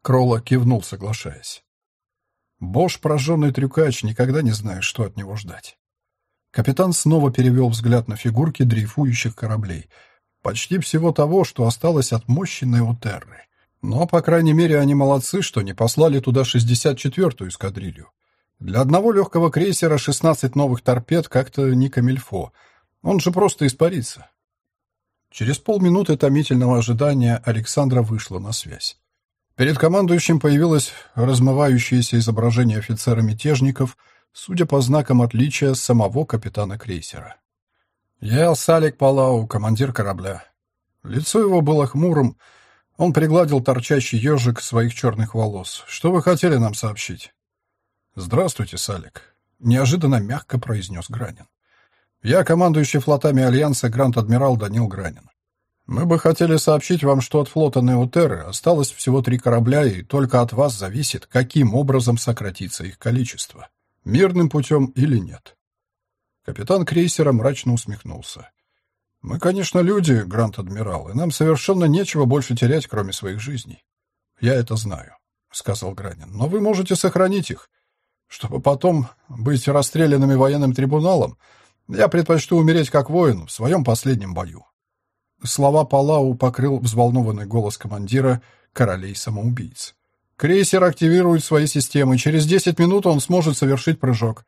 Кролла кивнул, соглашаясь. Бош, прожженный трюкач, никогда не знает, что от него ждать. Капитан снова перевел взгляд на фигурки дрейфующих кораблей. Почти всего того, что осталось от мощи Неотерры. Но, по крайней мере, они молодцы, что не послали туда 64-ю эскадрилью. Для одного легкого крейсера 16 новых торпед как-то не камильфо. Он же просто испарится. Через полминуты томительного ожидания Александра вышла на связь. Перед командующим появилось размывающееся изображение офицера-мятежников, судя по знакам отличия самого капитана крейсера. «Я Салик Палау, командир корабля». Лицо его было хмурым, он пригладил торчащий ежик своих черных волос. «Что вы хотели нам сообщить?» «Здравствуйте, Салик», — неожиданно мягко произнес Гранин. Я командующий флотами Альянса Гранд-Адмирал Данил Гранин. Мы бы хотели сообщить вам, что от флота Неотерры осталось всего три корабля, и только от вас зависит, каким образом сократится их количество. Мирным путем или нет. Капитан крейсера мрачно усмехнулся. «Мы, конечно, люди, Гранд-Адмирал, и нам совершенно нечего больше терять, кроме своих жизней. Я это знаю», — сказал Гранин, — «но вы можете сохранить их, чтобы потом быть расстрелянными военным трибуналом, я предпочту умереть как воин в своем последнем бою. Слова Палау покрыл взволнованный голос командира королей-самоубийц. Крейсер активирует свои системы. Через 10 минут он сможет совершить прыжок.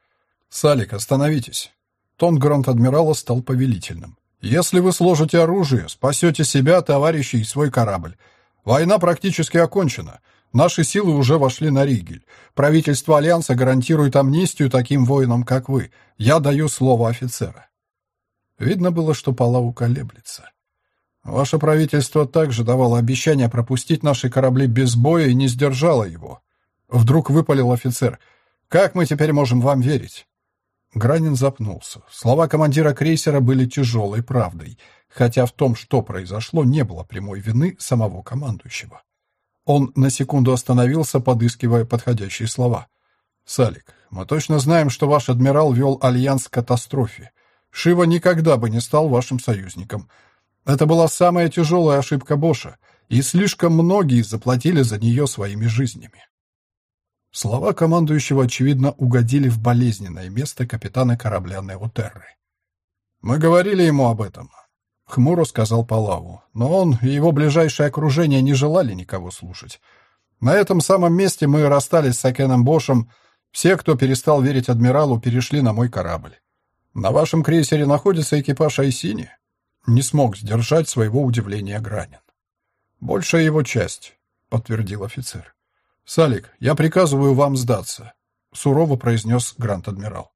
Салик, остановитесь. Тон Гранд-адмирала стал повелительным. Если вы сложите оружие, спасете себя, товарищей и свой корабль. Война практически окончена. Наши силы уже вошли на Ригель. Правительство Альянса гарантирует амнистию таким воинам, как вы. Я даю слово офицера. Видно было, что Палау колеблется. Ваше правительство также давало обещание пропустить наши корабли без боя и не сдержало его. Вдруг выпалил офицер. Как мы теперь можем вам верить? Гранин запнулся. Слова командира крейсера были тяжелой правдой, хотя в том, что произошло, не было прямой вины самого командующего. Он на секунду остановился, подыскивая подходящие слова. «Салик, мы точно знаем, что ваш адмирал вел альянс к катастрофе. Шива никогда бы не стал вашим союзником. Это была самая тяжелая ошибка Боша, и слишком многие заплатили за нее своими жизнями. Слова командующего, очевидно, угодили в болезненное место капитана корабля Неотерры. «Мы говорили ему об этом», — хмуро сказал Палаву, но он и его ближайшее окружение не желали никого слушать. На этом самом месте мы расстались с Акеном Бошем. Все, кто перестал верить адмиралу, перешли на мой корабль. На вашем крейсере находится экипаж Айсини. Не смог сдержать своего удивления Гранин. «Большая его часть», — подтвердил офицер. «Салик, я приказываю вам сдаться», — сурово произнес Грант-адмирал.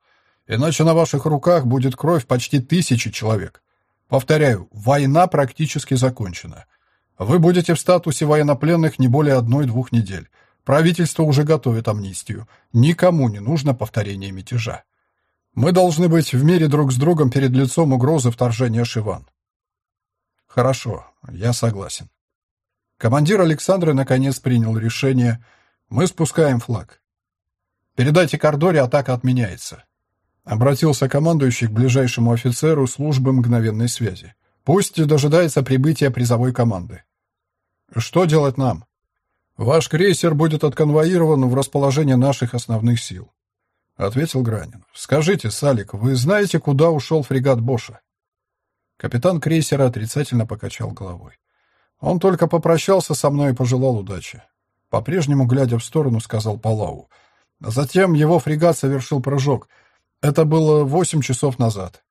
«Иначе на ваших руках будет кровь почти тысячи человек. Повторяю, война практически закончена. Вы будете в статусе военнопленных не более одной-двух недель. Правительство уже готовит амнистию. Никому не нужно повторение мятежа. Мы должны быть в мире друг с другом перед лицом угрозы вторжения Шиван. Хорошо, я согласен. Командир Александры наконец принял решение. Мы спускаем флаг. Передайте Кордоре, атака отменяется. Обратился командующий к ближайшему офицеру службы мгновенной связи. Пусть дожидается прибытия призовой команды. Что делать нам? Ваш крейсер будет отконвоирован в расположение наших основных сил. Ответил Гранин. Скажите, Салик, вы знаете, куда ушел фрегат Боша? Капитан крейсера отрицательно покачал головой. Он только попрощался со мной и пожелал удачи. По-прежнему, глядя в сторону, сказал Палау. Затем его фрегат совершил прыжок. Это было восемь часов назад.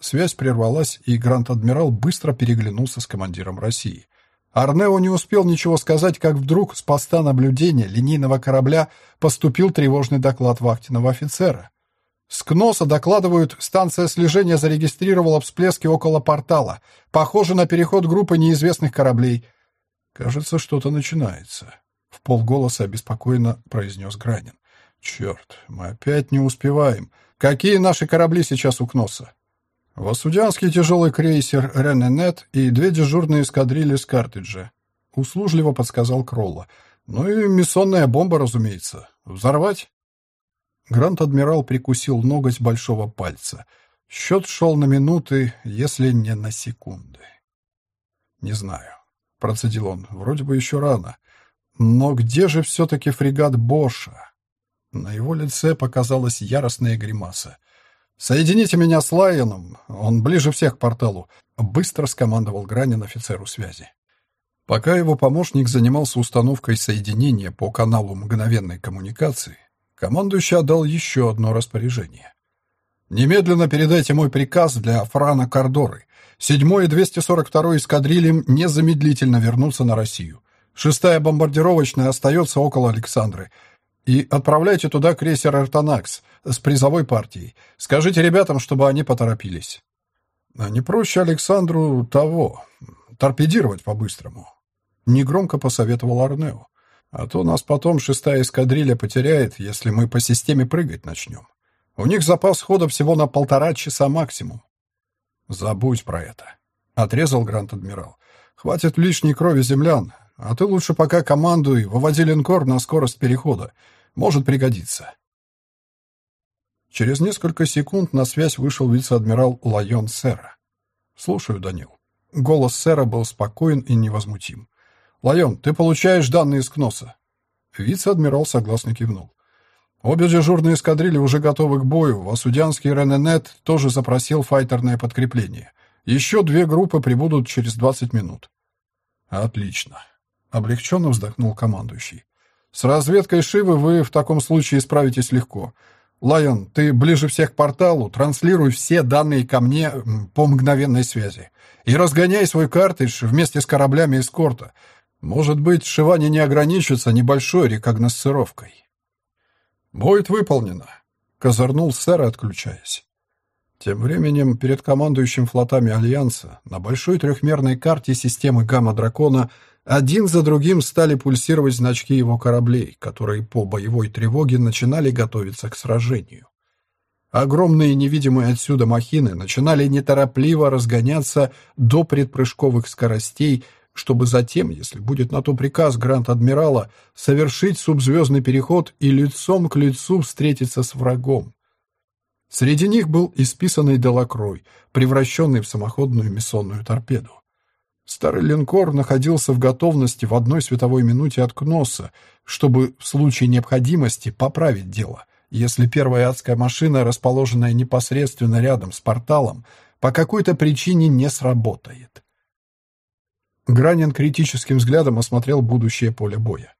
Связь прервалась, и Гранд-адмирал быстро переглянулся с командиром России. Арнео не успел ничего сказать, как вдруг с поста наблюдения линейного корабля поступил тревожный доклад вахтенного офицера. С Кноса докладывают, станция слежения зарегистрировала всплески около портала. Похоже на переход группы неизвестных кораблей. Кажется, что-то начинается. В полголоса обеспокоенно произнес Гранин. Черт, мы опять не успеваем. Какие наши корабли сейчас у Кноса? Васудянский тяжелый крейсер Рененет и две дежурные эскадрильи с картриджа. Услужливо подсказал Кролла. Ну и миссонная бомба, разумеется. Взорвать? Грант-адмирал прикусил ноготь большого пальца. Счет шел на минуты, если не на секунды. «Не знаю», — процедил он, — «вроде бы еще рано. Но где же все-таки фрегат Боша?» На его лице показалась яростная гримаса. «Соедините меня с Лайоном, он ближе всех к порталу», — быстро скомандовал Гранин офицеру связи. Пока его помощник занимался установкой соединения по каналу мгновенной коммуникации, Командующий отдал еще одно распоряжение. «Немедленно передайте мой приказ для Франа Кордоры. Седьмой и 242 эскадрильям незамедлительно вернуться на Россию. Шестая бомбардировочная остается около Александры. И отправляйте туда крейсер «Артанакс» с призовой партией. Скажите ребятам, чтобы они поторопились. А не проще Александру того, торпедировать по-быстрому. Негромко посоветовал Арнео. А то нас потом шестая эскадрилья потеряет, если мы по системе прыгать начнем. У них запас хода всего на полтора часа максимум. Забудь про это, отрезал Грант-адмирал. Хватит лишней крови землян, а ты лучше пока командуй, выводи линкор на скорость перехода. Может пригодиться. Через несколько секунд на связь вышел вице-адмирал Лайон Сера. «Слушаю, Данил». Голос Сера был спокоен и невозмутим. «Лайон, ты получаешь данные из КНОСа?» Вице-адмирал согласно кивнул. Обе дежурные эскадрильи уже готовы к бою. Васудянский Рененет тоже запросил файтерное подкрепление. Еще две группы прибудут через 20 минут. Отлично. Облегченно вздохнул командующий. С разведкой Шивы вы в таком случае справитесь легко. Лайон, ты ближе всех к порталу, транслируй все данные ко мне по мгновенной связи. И разгоняй свой картридж вместе с кораблями эскорта. Может быть, Шивани не ограничится небольшой рекогносцировкой. «Будет выполнено», — козырнул сэр, отключаясь. Тем временем перед командующим флотами Альянса на большой трехмерной карте системы Гамма-Дракона один за другим стали пульсировать значки его кораблей, которые по боевой тревоге начинали готовиться к сражению. Огромные невидимые отсюда махины начинали неторопливо разгоняться до предпрыжковых скоростей, чтобы затем, если будет на то приказ Гранд-Адмирала, совершить субзвездный переход и лицом к лицу встретиться с врагом. Среди них был исписанный Делакрой, превращенный в самоходную миссонную торпеду. Старый линкор находился в готовности в одной световой минуте от Кноса, чтобы в случае необходимости поправить дело, если первая адская машина, расположенная непосредственно рядом с порталом, по какой-то причине не сработает. Гранин критическим взглядом осмотрел будущее поле боя.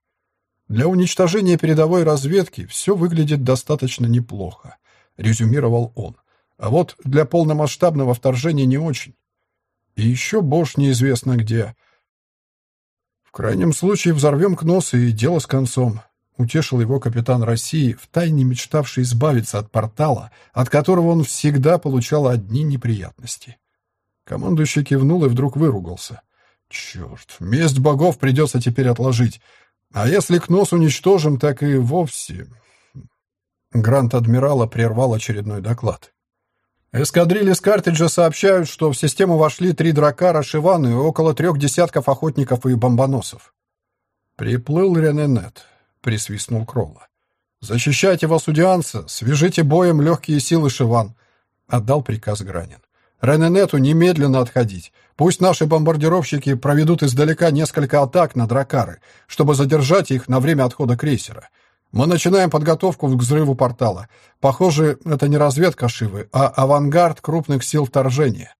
Для уничтожения передовой разведки все выглядит достаточно неплохо, резюмировал он. А вот для полномасштабного вторжения не очень. И еще Бош неизвестно где. В крайнем случае взорвем Кнос и дело с концом. Утешил его капитан России, втайне мечтавший избавиться от портала, от которого он всегда получал одни неприятности. Командующий кивнул и вдруг выругался. Черт, месть богов придется теперь отложить. А если Кнос уничтожим, так и вовсе... Грант-адмирала прервал очередной доклад. Эскадрильи с картриджа сообщают, что в систему вошли три дракара Шиваны и около трех десятков охотников и бомбоносов. «Приплыл Рененет», — присвистнул Кролла. «Защищайте Васудианца, свяжите боем легкие силы Шиван», — отдал приказ Гранин. «Рененету немедленно отходить. Пусть наши бомбардировщики проведут издалека несколько атак на дракары, чтобы задержать их на время отхода крейсера. Мы начинаем подготовку к взрыву портала. Похоже, это не разведка Шивы, а авангард крупных сил вторжения.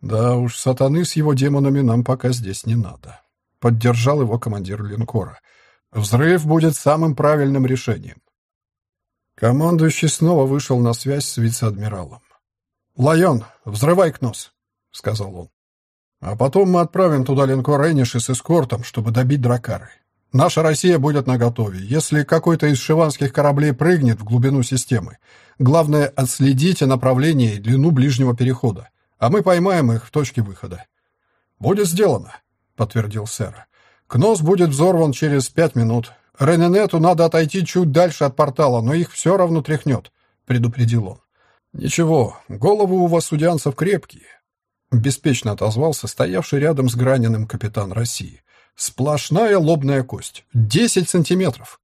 Да уж, сатаны с его демонами нам пока здесь не надо. Поддержал его командир линкора. Взрыв будет самым правильным решением. Командующий снова вышел на связь с вице-адмиралом. «Лайон, взрывай Кнос», — сказал он. А потом мы отправим туда линкор Эниши с эскортом, чтобы добить дракары. Наша Россия будет наготове. Если какой-то из шиванских кораблей прыгнет в глубину системы, главное — отследите направление и длину ближнего перехода, а мы поймаем их в точке выхода. «Будет сделано», — подтвердил сэр. «Кнос будет взорван через пять минут. Рененету надо отойти чуть дальше от портала, но их все равно тряхнет», — предупредил он. «Ничего, головы у вас, судянцев, крепкие. — беспечно отозвался стоявший рядом с Граниным капитан России. «Сплошная лобная кость. Десять сантиметров!»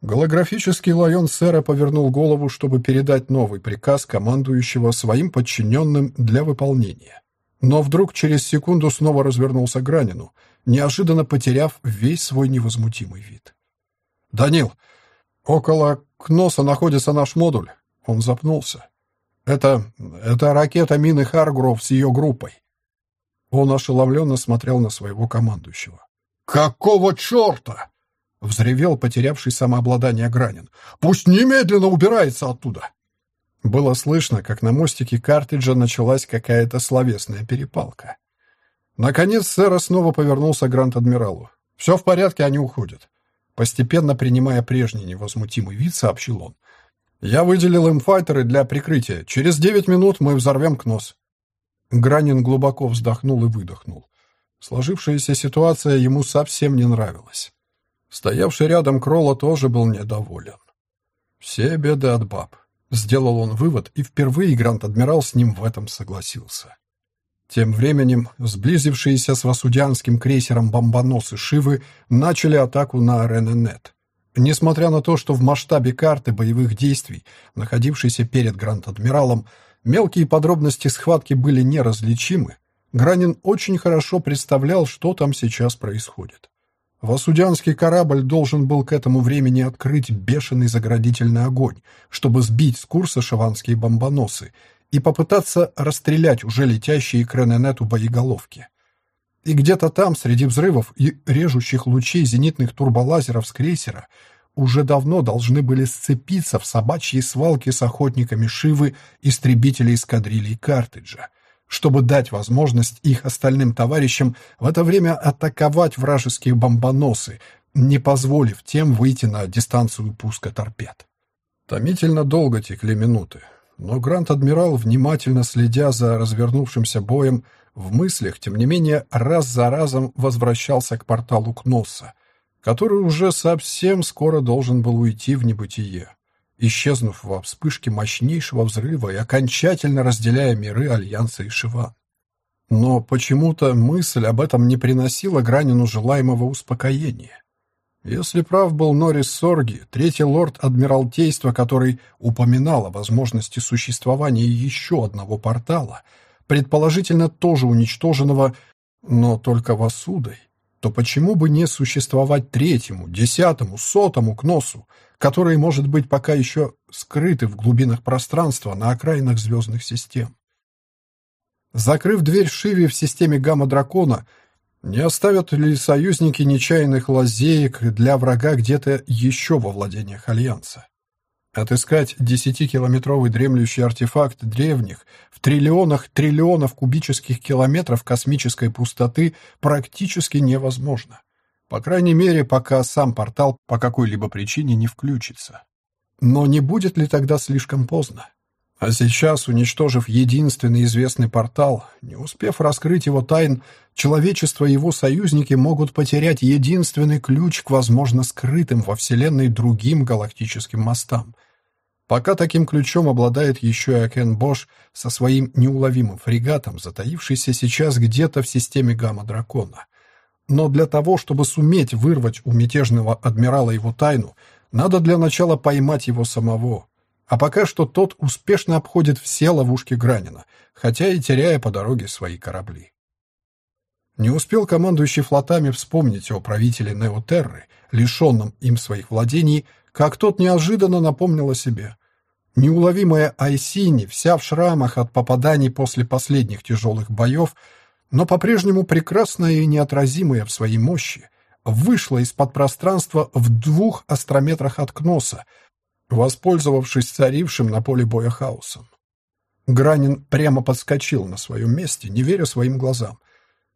Голографический лайон сэра повернул голову, чтобы передать новый приказ командующего своим подчиненным для выполнения. Но вдруг через секунду снова развернулся Гранину, неожиданно потеряв весь свой невозмутимый вид. «Данил, около Кноса находится наш модуль». Он запнулся. Это... это ракета мины Харгров с ее группой. Он ошеломленно смотрел на своего командующего. «Какого черта?» — взревел потерявший самообладание Гранин. «Пусть немедленно убирается оттуда!» Было слышно, как на мостике картриджа началась какая-то словесная перепалка. Наконец сэра снова повернулся к Гранд-адмиралу. «Все в порядке, они уходят». Постепенно принимая прежний невозмутимый вид, сообщил он. Я выделил им файтеры для прикрытия. Через девять минут мы взорвем Кнос. Гранин глубоко вздохнул и выдохнул. Сложившаяся ситуация ему совсем не нравилась. Стоявший рядом Кролла тоже был недоволен. «Все беды от баб», — сделал он вывод, и впервые Гранд-адмирал с ним в этом согласился. Тем временем сблизившиеся с васудианским крейсером бомбоносы Шивы начали атаку на Рененет. Несмотря на то, что в масштабе карты боевых действий, находившейся перед Гранд-Адмиралом, мелкие подробности схватки были неразличимы, Гранин очень хорошо представлял, что там сейчас происходит. Васудянский корабль должен был к этому времени открыть бешеный заградительный огонь, чтобы сбить с курса шаванские бомбоносы и попытаться расстрелять уже летящие к Рененету боеголовки. И где-то там, среди взрывов и режущих лучей зенитных турболазеров с крейсера, уже давно должны были сцепиться в собачьей свалке с охотниками Шивы истребителей эскадрильи Картриджа, чтобы дать возможность их остальным товарищам в это время атаковать вражеские бомбоносы, не позволив тем выйти на дистанцию пуска торпед. Томительно долго текли минуты, но Грант-адмирал, внимательно следя за развернувшимся боем, в мыслях, тем не менее, раз за разом возвращался к порталу Кносса, который уже совсем скоро должен был уйти в небытие, исчезнув во вспышке мощнейшего взрыва и окончательно разделяя миры Альянса и Шива. Но почему-то мысль об этом не приносила Гранину желаемого успокоения. Если прав был Норрис Сорги, третий лорд Адмиралтейства, который упоминал о возможности существования еще одного портала — предположительно тоже уничтоженного, но только Васудой, то почему бы не существовать третьему, десятому, сотому Кносу, которые, может быть, пока еще скрыты в глубинах пространства на окраинах звездных систем? Закрыв дверь Шиви в системе гамма-дракона, не оставят ли союзники нечаянных лазеек для врага где-то еще во владениях Альянса? Отыскать десятикилометровый дремлющий артефакт древних в триллионах триллионов кубических километров космической пустоты практически невозможно. По крайней мере, пока сам портал по какой-либо причине не включится. Но не будет ли тогда слишком поздно? А сейчас, уничтожив единственный известный портал, не успев раскрыть его тайн, человечество и его союзники могут потерять единственный ключ к, возможно, скрытым во Вселенной другим галактическим мостам — Пока таким ключом обладает еще и Акен Бош со своим неуловимым фрегатом, затаившийся сейчас где-то в системе гамма-дракона. Но для того, чтобы суметь вырвать у мятежного адмирала его тайну, надо для начала поймать его самого. А пока что тот успешно обходит все ловушки Гранина, хотя и теряя по дороге свои корабли. Не успел командующий флотами вспомнить о правителе Неотерры, лишенном им своих владений, как тот неожиданно напомнил о себе. Неуловимая Айсини, вся в шрамах от попаданий после последних тяжелых боев, но по-прежнему прекрасная и неотразимая в своей мощи, вышла из-под пространства в двух астрометрах от Кноса, воспользовавшись царившим на поле боя хаосом. Гранин прямо подскочил на своем месте, не веря своим глазам.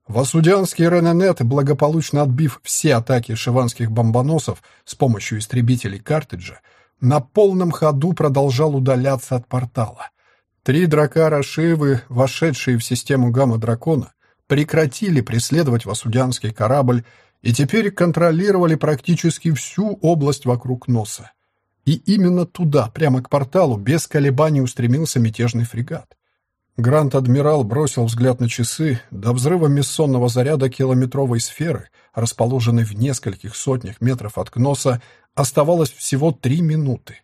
Васудянский Рененет, благополучно отбив все атаки шиванских бомбоносов с помощью истребителей картриджа, на полном ходу продолжал удаляться от портала. Три дракара Шивы, вошедшие в систему гамма-дракона, прекратили преследовать васудянский корабль и теперь контролировали практически всю область вокруг носа. И именно туда, прямо к порталу, без колебаний устремился мятежный фрегат. Гранд-адмирал бросил взгляд на часы. До взрыва миссонного заряда километровой сферы, расположенной в нескольких сотнях метров от Кноса, оставалось всего три минуты.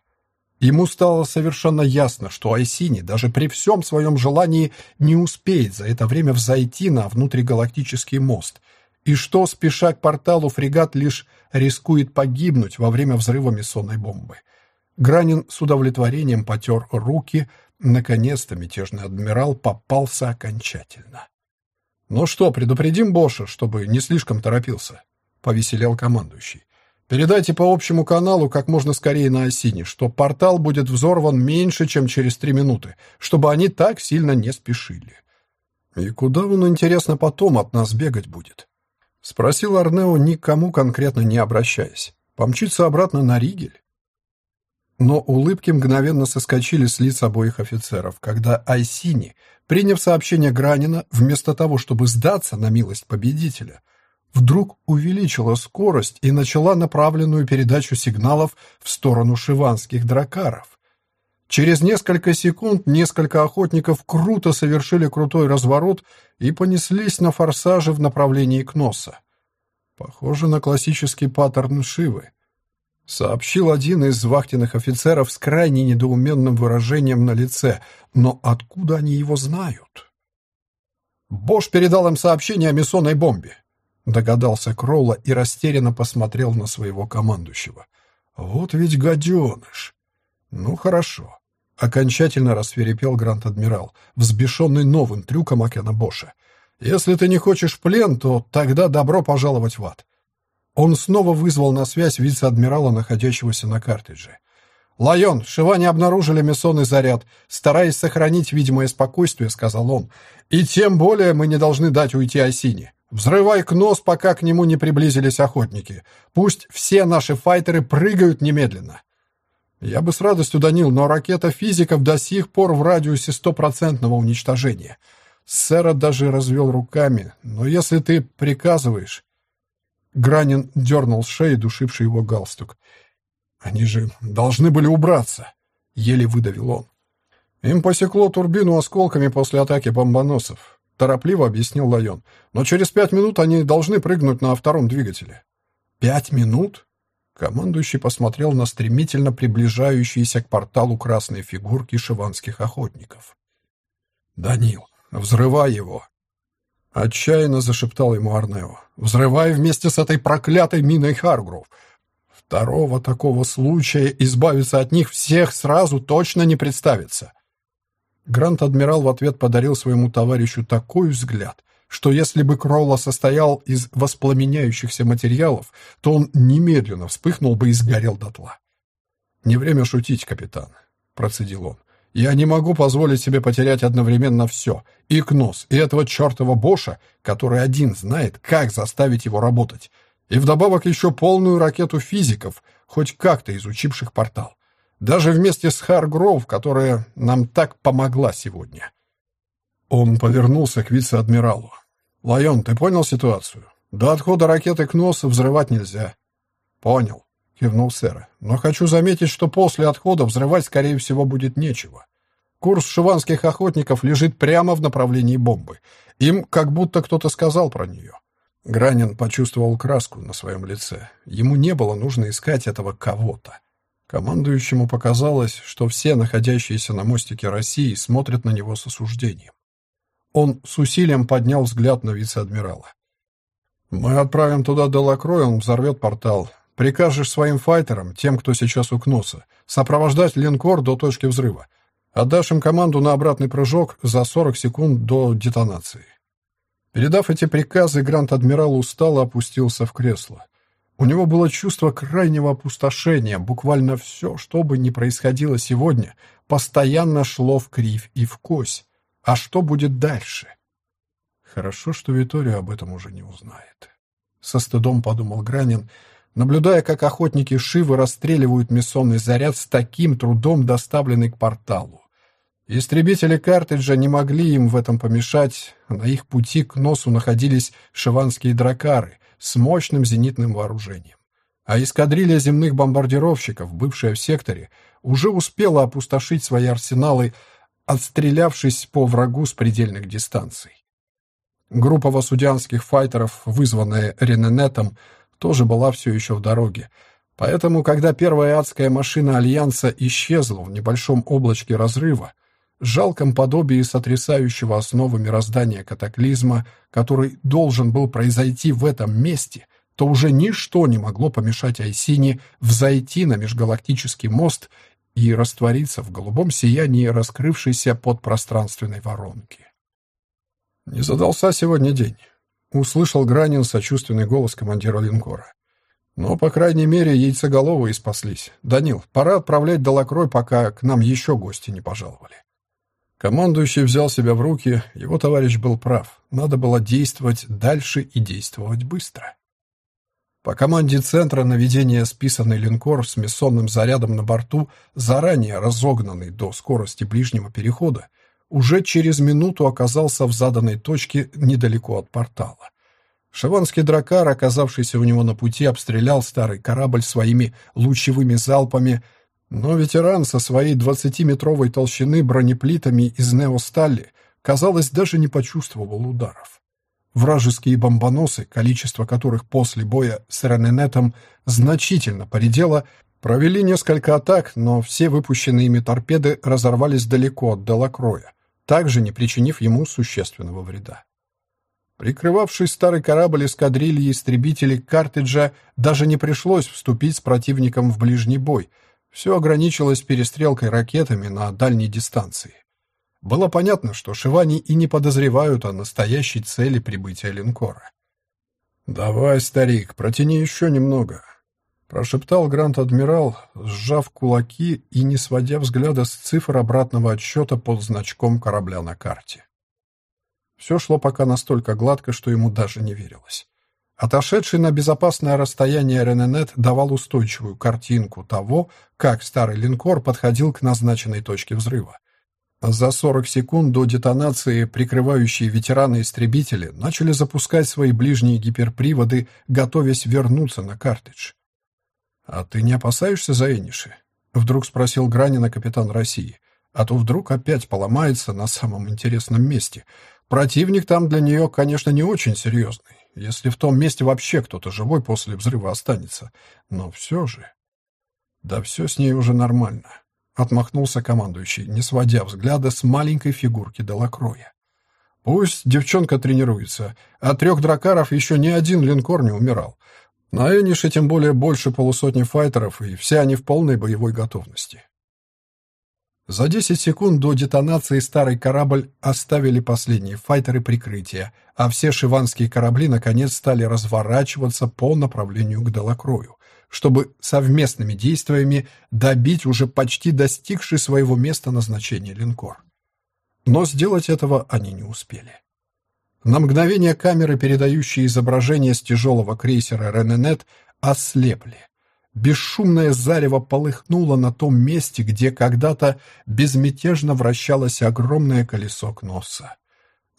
Ему стало совершенно ясно, что Айсини даже при всем своем желании не успеет за это время взойти на внутригалактический мост, и что, спеша к порталу, фрегат лишь рискует погибнуть во время взрыва миссонной бомбы. Гранин с удовлетворением потер руки, Наконец-то мятежный адмирал попался окончательно. «Ну что, предупредим Боша, чтобы не слишком торопился», — повеселел командующий. «Передайте по общему каналу как можно скорее на осине, что портал будет взорван меньше, чем через три минуты, чтобы они так сильно не спешили». «И куда он, интересно, потом от нас бегать будет?» — спросил Арнео, никому конкретно не обращаясь. «Помчиться обратно на Ригель?» Но улыбки мгновенно соскочили с лиц обоих офицеров, когда Айсини, приняв сообщение Гранина, вместо того, чтобы сдаться на милость победителя, вдруг увеличила скорость и начала направленную передачу сигналов в сторону шиванских дракаров. Через несколько секунд несколько охотников круто совершили крутой разворот и понеслись на форсаже в направлении Кноса. Похоже на классический паттерн Шивы сообщил один из вахтенных офицеров с крайне недоуменным выражением на лице. Но откуда они его знают? «Бош передал им сообщение о миссонной бомбе», — догадался Кролла и растерянно посмотрел на своего командующего. «Вот ведь гаденыш!» «Ну, хорошо», — окончательно расферепел Грант-адмирал, взбешенный новым трюком Акена Боша. Если ты не хочешь плен, то тогда добро пожаловать в ад». Он снова вызвал на связь вице-адмирала, находящегося на картридже. «Лайон, Шиване обнаружили мессонный заряд. Стараясь сохранить видимое спокойствие, — сказал он. И тем более мы не должны дать уйти Осине. Взрывай Кнос, пока к нему не приблизились охотники. Пусть все наши файтеры прыгают немедленно». Я бы с радостью, Данил, но ракета физиков до сих пор в радиусе стопроцентного уничтожения. Сэра даже развел руками. Но если ты приказываешь... Гранин дернул с шеи, душивший его галстук. «Они же должны были убраться!» — еле выдавил он. «Им посекло турбину осколками после атаки бомбоносов», — торопливо объяснил Лайон. «Но через пять минут они должны прыгнуть на втором двигателе». «Пять минут?» Командующий посмотрел на стремительно приближающиеся к порталу красные фигурки шиванских охотников. «Данил, взрывай его!» Отчаянно зашептал ему Арнео. «Взрывай вместе с этой проклятой миной Харгров. Второго такого случая избавиться от них всех сразу точно не представится». Грант-адмирал в ответ подарил своему товарищу такой взгляд, что если бы Кролла состоял из воспламеняющихся материалов, то он немедленно вспыхнул бы и сгорел дотла. «Не время шутить, капитан», — процедил он. Я не могу позволить себе потерять одновременно все. И Кнос, и этого чертова Боша, который один знает, как заставить его работать. И вдобавок еще полную ракету физиков, хоть как-то изучивших портал. Даже вместе с Харгров, которая нам так помогла сегодня. Он повернулся к вице-адмиралу. «Лайон, ты понял ситуацию? До отхода ракеты Кнос взрывать нельзя». «Понял кивнул сэр. «Но хочу заметить, что после отхода взрывать, скорее всего, будет нечего. Курс шиванских охотников лежит прямо в направлении бомбы. Им как будто кто-то сказал про нее». Гранин почувствовал краску на своем лице. Ему не было нужно искать этого кого-то. Командующему показалось, что все находящиеся на мостике России смотрят на него с осуждением. Он с усилием поднял взгляд на вице-адмирала. «Мы отправим туда Делакрой, он взорвет портал. Прикажешь своим файтерам, тем, кто сейчас у Кноса, сопровождать линкор до точки взрыва. Отдашь им команду на обратный прыжок за 40 секунд до детонации. Передав эти приказы, Грант-адмирал устало опустился в кресло. У него было чувство крайнего опустошения, буквально все, что бы ни происходило сегодня, постоянно шло в кривь и в кось. А что будет дальше? Хорошо, что Витория об этом уже не узнает. Со стыдом подумал Гранин — наблюдая, как охотники Шивы расстреливают миссонный заряд с таким трудом, доставленный к порталу. Истребители картриджа не могли им в этом помешать, на их пути к носу находились шиванские дракары с мощным зенитным вооружением. А эскадрилья земных бомбардировщиков, бывшая в секторе, уже успела опустошить свои арсеналы, отстрелявшись по врагу с предельных дистанций. Группа васудианских файтеров, вызванная Рененетом, тоже была все еще в дороге. Поэтому, когда первая адская машина Альянса исчезла в небольшом облачке разрыва, жалком подобии сотрясающего основы мироздания катаклизма, который должен был произойти в этом месте, то уже ничто не могло помешать Айсине взойти на межгалактический мост и раствориться в голубом сиянии раскрывшейся подпространственной воронки. Не задался сегодня день. Услышал Гранин сочувственный голос командира линкора. Но, по крайней мере, яйцеголовые спаслись. Данил, пора отправлять Долокрой, пока к нам еще гости не пожаловали. Командующий взял себя в руки, его товарищ был прав. Надо было действовать дальше и действовать быстро. По команде центра наведения списанный линкор с мессонным зарядом на борту, заранее разогнанный до скорости ближнего перехода, уже через минуту оказался в заданной точке недалеко от портала. Шаванский дракар, оказавшийся у него на пути, обстрелял старый корабль своими лучевыми залпами, но ветеран со своей двадцатиметровой толщины бронеплитами из неостали, казалось, даже не почувствовал ударов. Вражеские бомбоносы, количество которых после боя с Рененетом значительно поредело, провели несколько атак, но все выпущенные ими торпеды разорвались далеко от Делакроя также не причинив ему существенного вреда. Прикрывавший старый корабль эскадрильи истребителей картриджа даже не пришлось вступить с противником в ближний бой, все ограничилось перестрелкой ракетами на дальней дистанции. Было понятно, что Шивани и не подозревают о настоящей цели прибытия линкора. «Давай, старик, протяни еще немного», — прошептал Грант-адмирал, сжав кулаки и не сводя взгляда с цифр обратного отсчета под значком корабля на карте. Все шло пока настолько гладко, что ему даже не верилось. Отошедший на безопасное расстояние Рененет давал устойчивую картинку того, как старый линкор подходил к назначенной точке взрыва. За 40 секунд до детонации прикрывающие ветераны-истребители начали запускать свои ближние гиперприводы, готовясь вернуться на картридж. «А ты не опасаешься за Эниши?» — вдруг спросил Гранина капитан России. «А то вдруг опять поломается на самом интересном месте. Противник там для нее, конечно, не очень серьезный если в том месте вообще кто-то живой после взрыва останется. Но все же... Да все с ней уже нормально. Отмахнулся командующий, не сводя взгляда с маленькой фигурки Делакроя. Пусть девчонка тренируется. От трех дракаров еще ни один линкор не умирал. На Энише тем более больше полусотни файтеров, и все они в полной боевой готовности. За 10 секунд до детонации старый корабль оставили последние файтеры прикрытия, а все шиванские корабли наконец стали разворачиваться по направлению к Делакрою, чтобы совместными действиями добить уже почти достигший своего места назначения линкор. Но сделать этого они не успели. На мгновение камеры, передающие изображение с тяжелого крейсера «Рененет», ослепли. Бесшумное зарево полыхнуло на том месте, где когда-то безмятежно вращалось огромное колесо Кносса.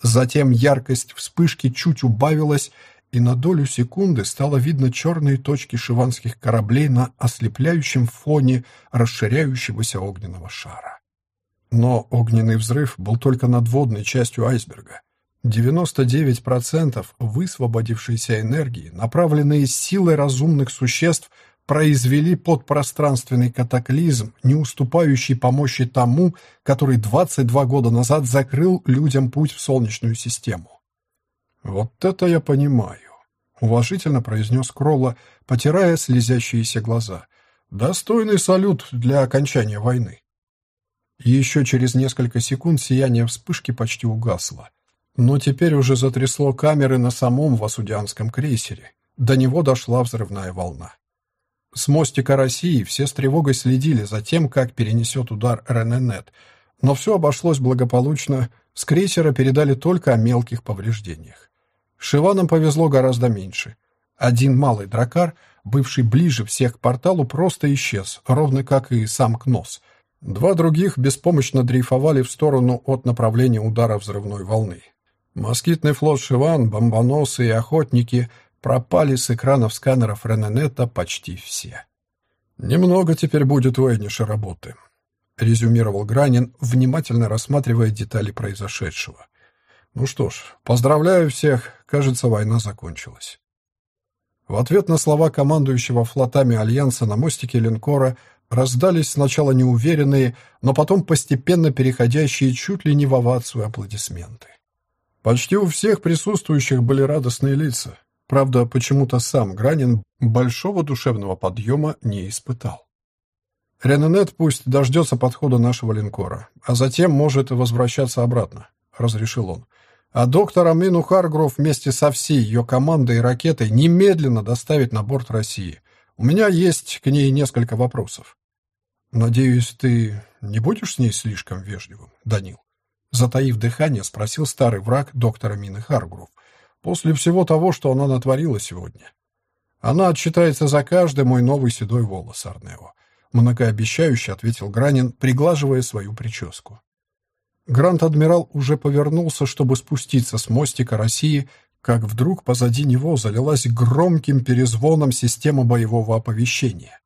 Затем яркость вспышки чуть убавилась, и на долю секунды стало видно черные точки шиванских кораблей на ослепляющем фоне расширяющегося огненного шара. Но огненный взрыв был только надводной частью айсберга. 99% высвободившейся энергии, направленные силой разумных существ – произвели подпространственный катаклизм, не уступающий по мощи тому, который 22 года назад закрыл людям путь в Солнечную систему. «Вот это я понимаю», — уважительно произнес Кролла, потирая слезящиеся глаза. «Достойный салют для окончания войны». Еще через несколько секунд сияние вспышки почти угасло. Но теперь уже затрясло камеры на самом Васудианском крейсере. До него дошла взрывная волна. С мостика России все с тревогой следили за тем, как перенесет удар РННет, но все обошлось благополучно, с крейсера передали только о мелких повреждениях. Шиванам повезло гораздо меньше. Один малый дракар, бывший ближе всех к порталу, просто исчез, ровно как и сам Кнос. Два других беспомощно дрейфовали в сторону от направления удара взрывной волны. Москитный флот Шиван, бомбоносы и охотники пропали с экранов сканеров Рененета почти все. «Немного теперь будет у Эниша работы», — резюмировал Гранин, внимательно рассматривая детали произошедшего. «Ну что ж, поздравляю всех, кажется, война закончилась». В ответ на слова командующего флотами Альянса на мостике линкора раздались сначала неуверенные, но потом постепенно переходящие чуть ли не в овацию аплодисменты. Почти у всех присутствующих были радостные лица. Правда, почему-то сам Гранин большого душевного подъема не испытал. «Рененет пусть дождется подхода нашего линкора, а затем может возвращаться обратно», — разрешил он. «А доктора Мину Харгров вместе со всей ее командой и ракетой немедленно доставить на борт России. У меня есть к ней несколько вопросов». «Надеюсь, ты не будешь с ней слишком вежливым, Данил?» Затаив дыхание, спросил старый враг доктора Мины Харгров, После всего того, что она натворила сегодня. Она отчитается за каждый мой новый седой волос, Арнео. Многообещающе ответил Гранин, приглаживая свою прическу. Грант-адмирал уже повернулся, чтобы спуститься с мостика России, как вдруг позади него залилась громким перезвоном система боевого оповещения.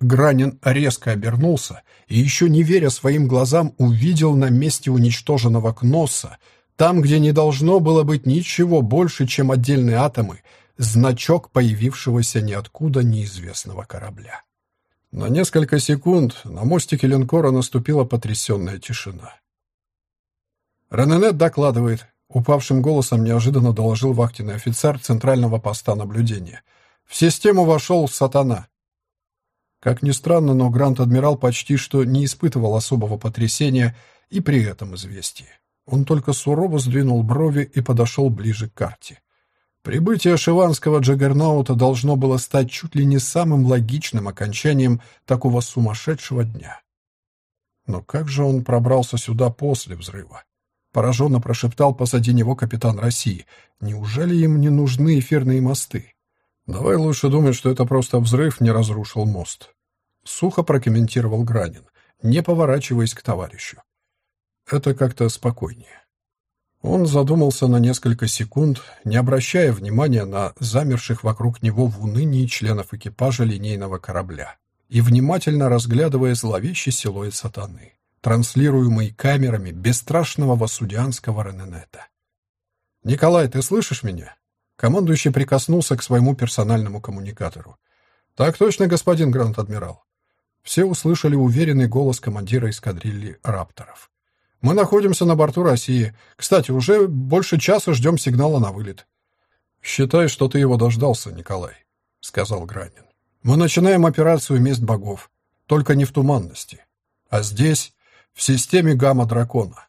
Гранин резко обернулся и, еще не веря своим глазам, увидел на месте уничтоженного Кносса там, где не должно было быть ничего больше, чем отдельные атомы, значок появившегося ниоткуда неизвестного корабля. На несколько секунд на мостике линкора наступила потрясенная тишина. «Рененет докладывает», — упавшим голосом неожиданно доложил вахтенный офицер центрального поста наблюдения. «В систему вошел сатана». Как ни странно, но Грант-адмирал почти что не испытывал особого потрясения и при этом известии. Он только сурово сдвинул брови и подошел ближе к карте. Прибытие шиванского джаггернаута должно было стать чуть ли не самым логичным окончанием такого сумасшедшего дня. Но как же он пробрался сюда после взрыва? Пораженно прошептал позади него капитан России. Неужели им не нужны эфирные мосты? Давай лучше думать, что это просто взрыв не разрушил мост. Сухо прокомментировал Гранин, не поворачиваясь к товарищу. Это как-то спокойнее. Он задумался на несколько секунд, не обращая внимания на замерших вокруг него в унынии членов экипажа линейного корабля и внимательно разглядывая зловещий силуэт сатаны, транслируемый камерами бесстрашного васудианского Рененета. «Николай, ты слышишь меня?» Командующий прикоснулся к своему персональному коммуникатору. «Так точно, господин Гранд-адмирал». Все услышали уверенный голос командира эскадрильи «Рапторов». Мы находимся на борту России. Кстати, уже больше часа ждем сигнала на вылет. Считай, что ты его дождался, Николай, сказал Гранин. Мы начинаем операцию «Месть богов», только не в туманности, а здесь, в системе гамма-дракона.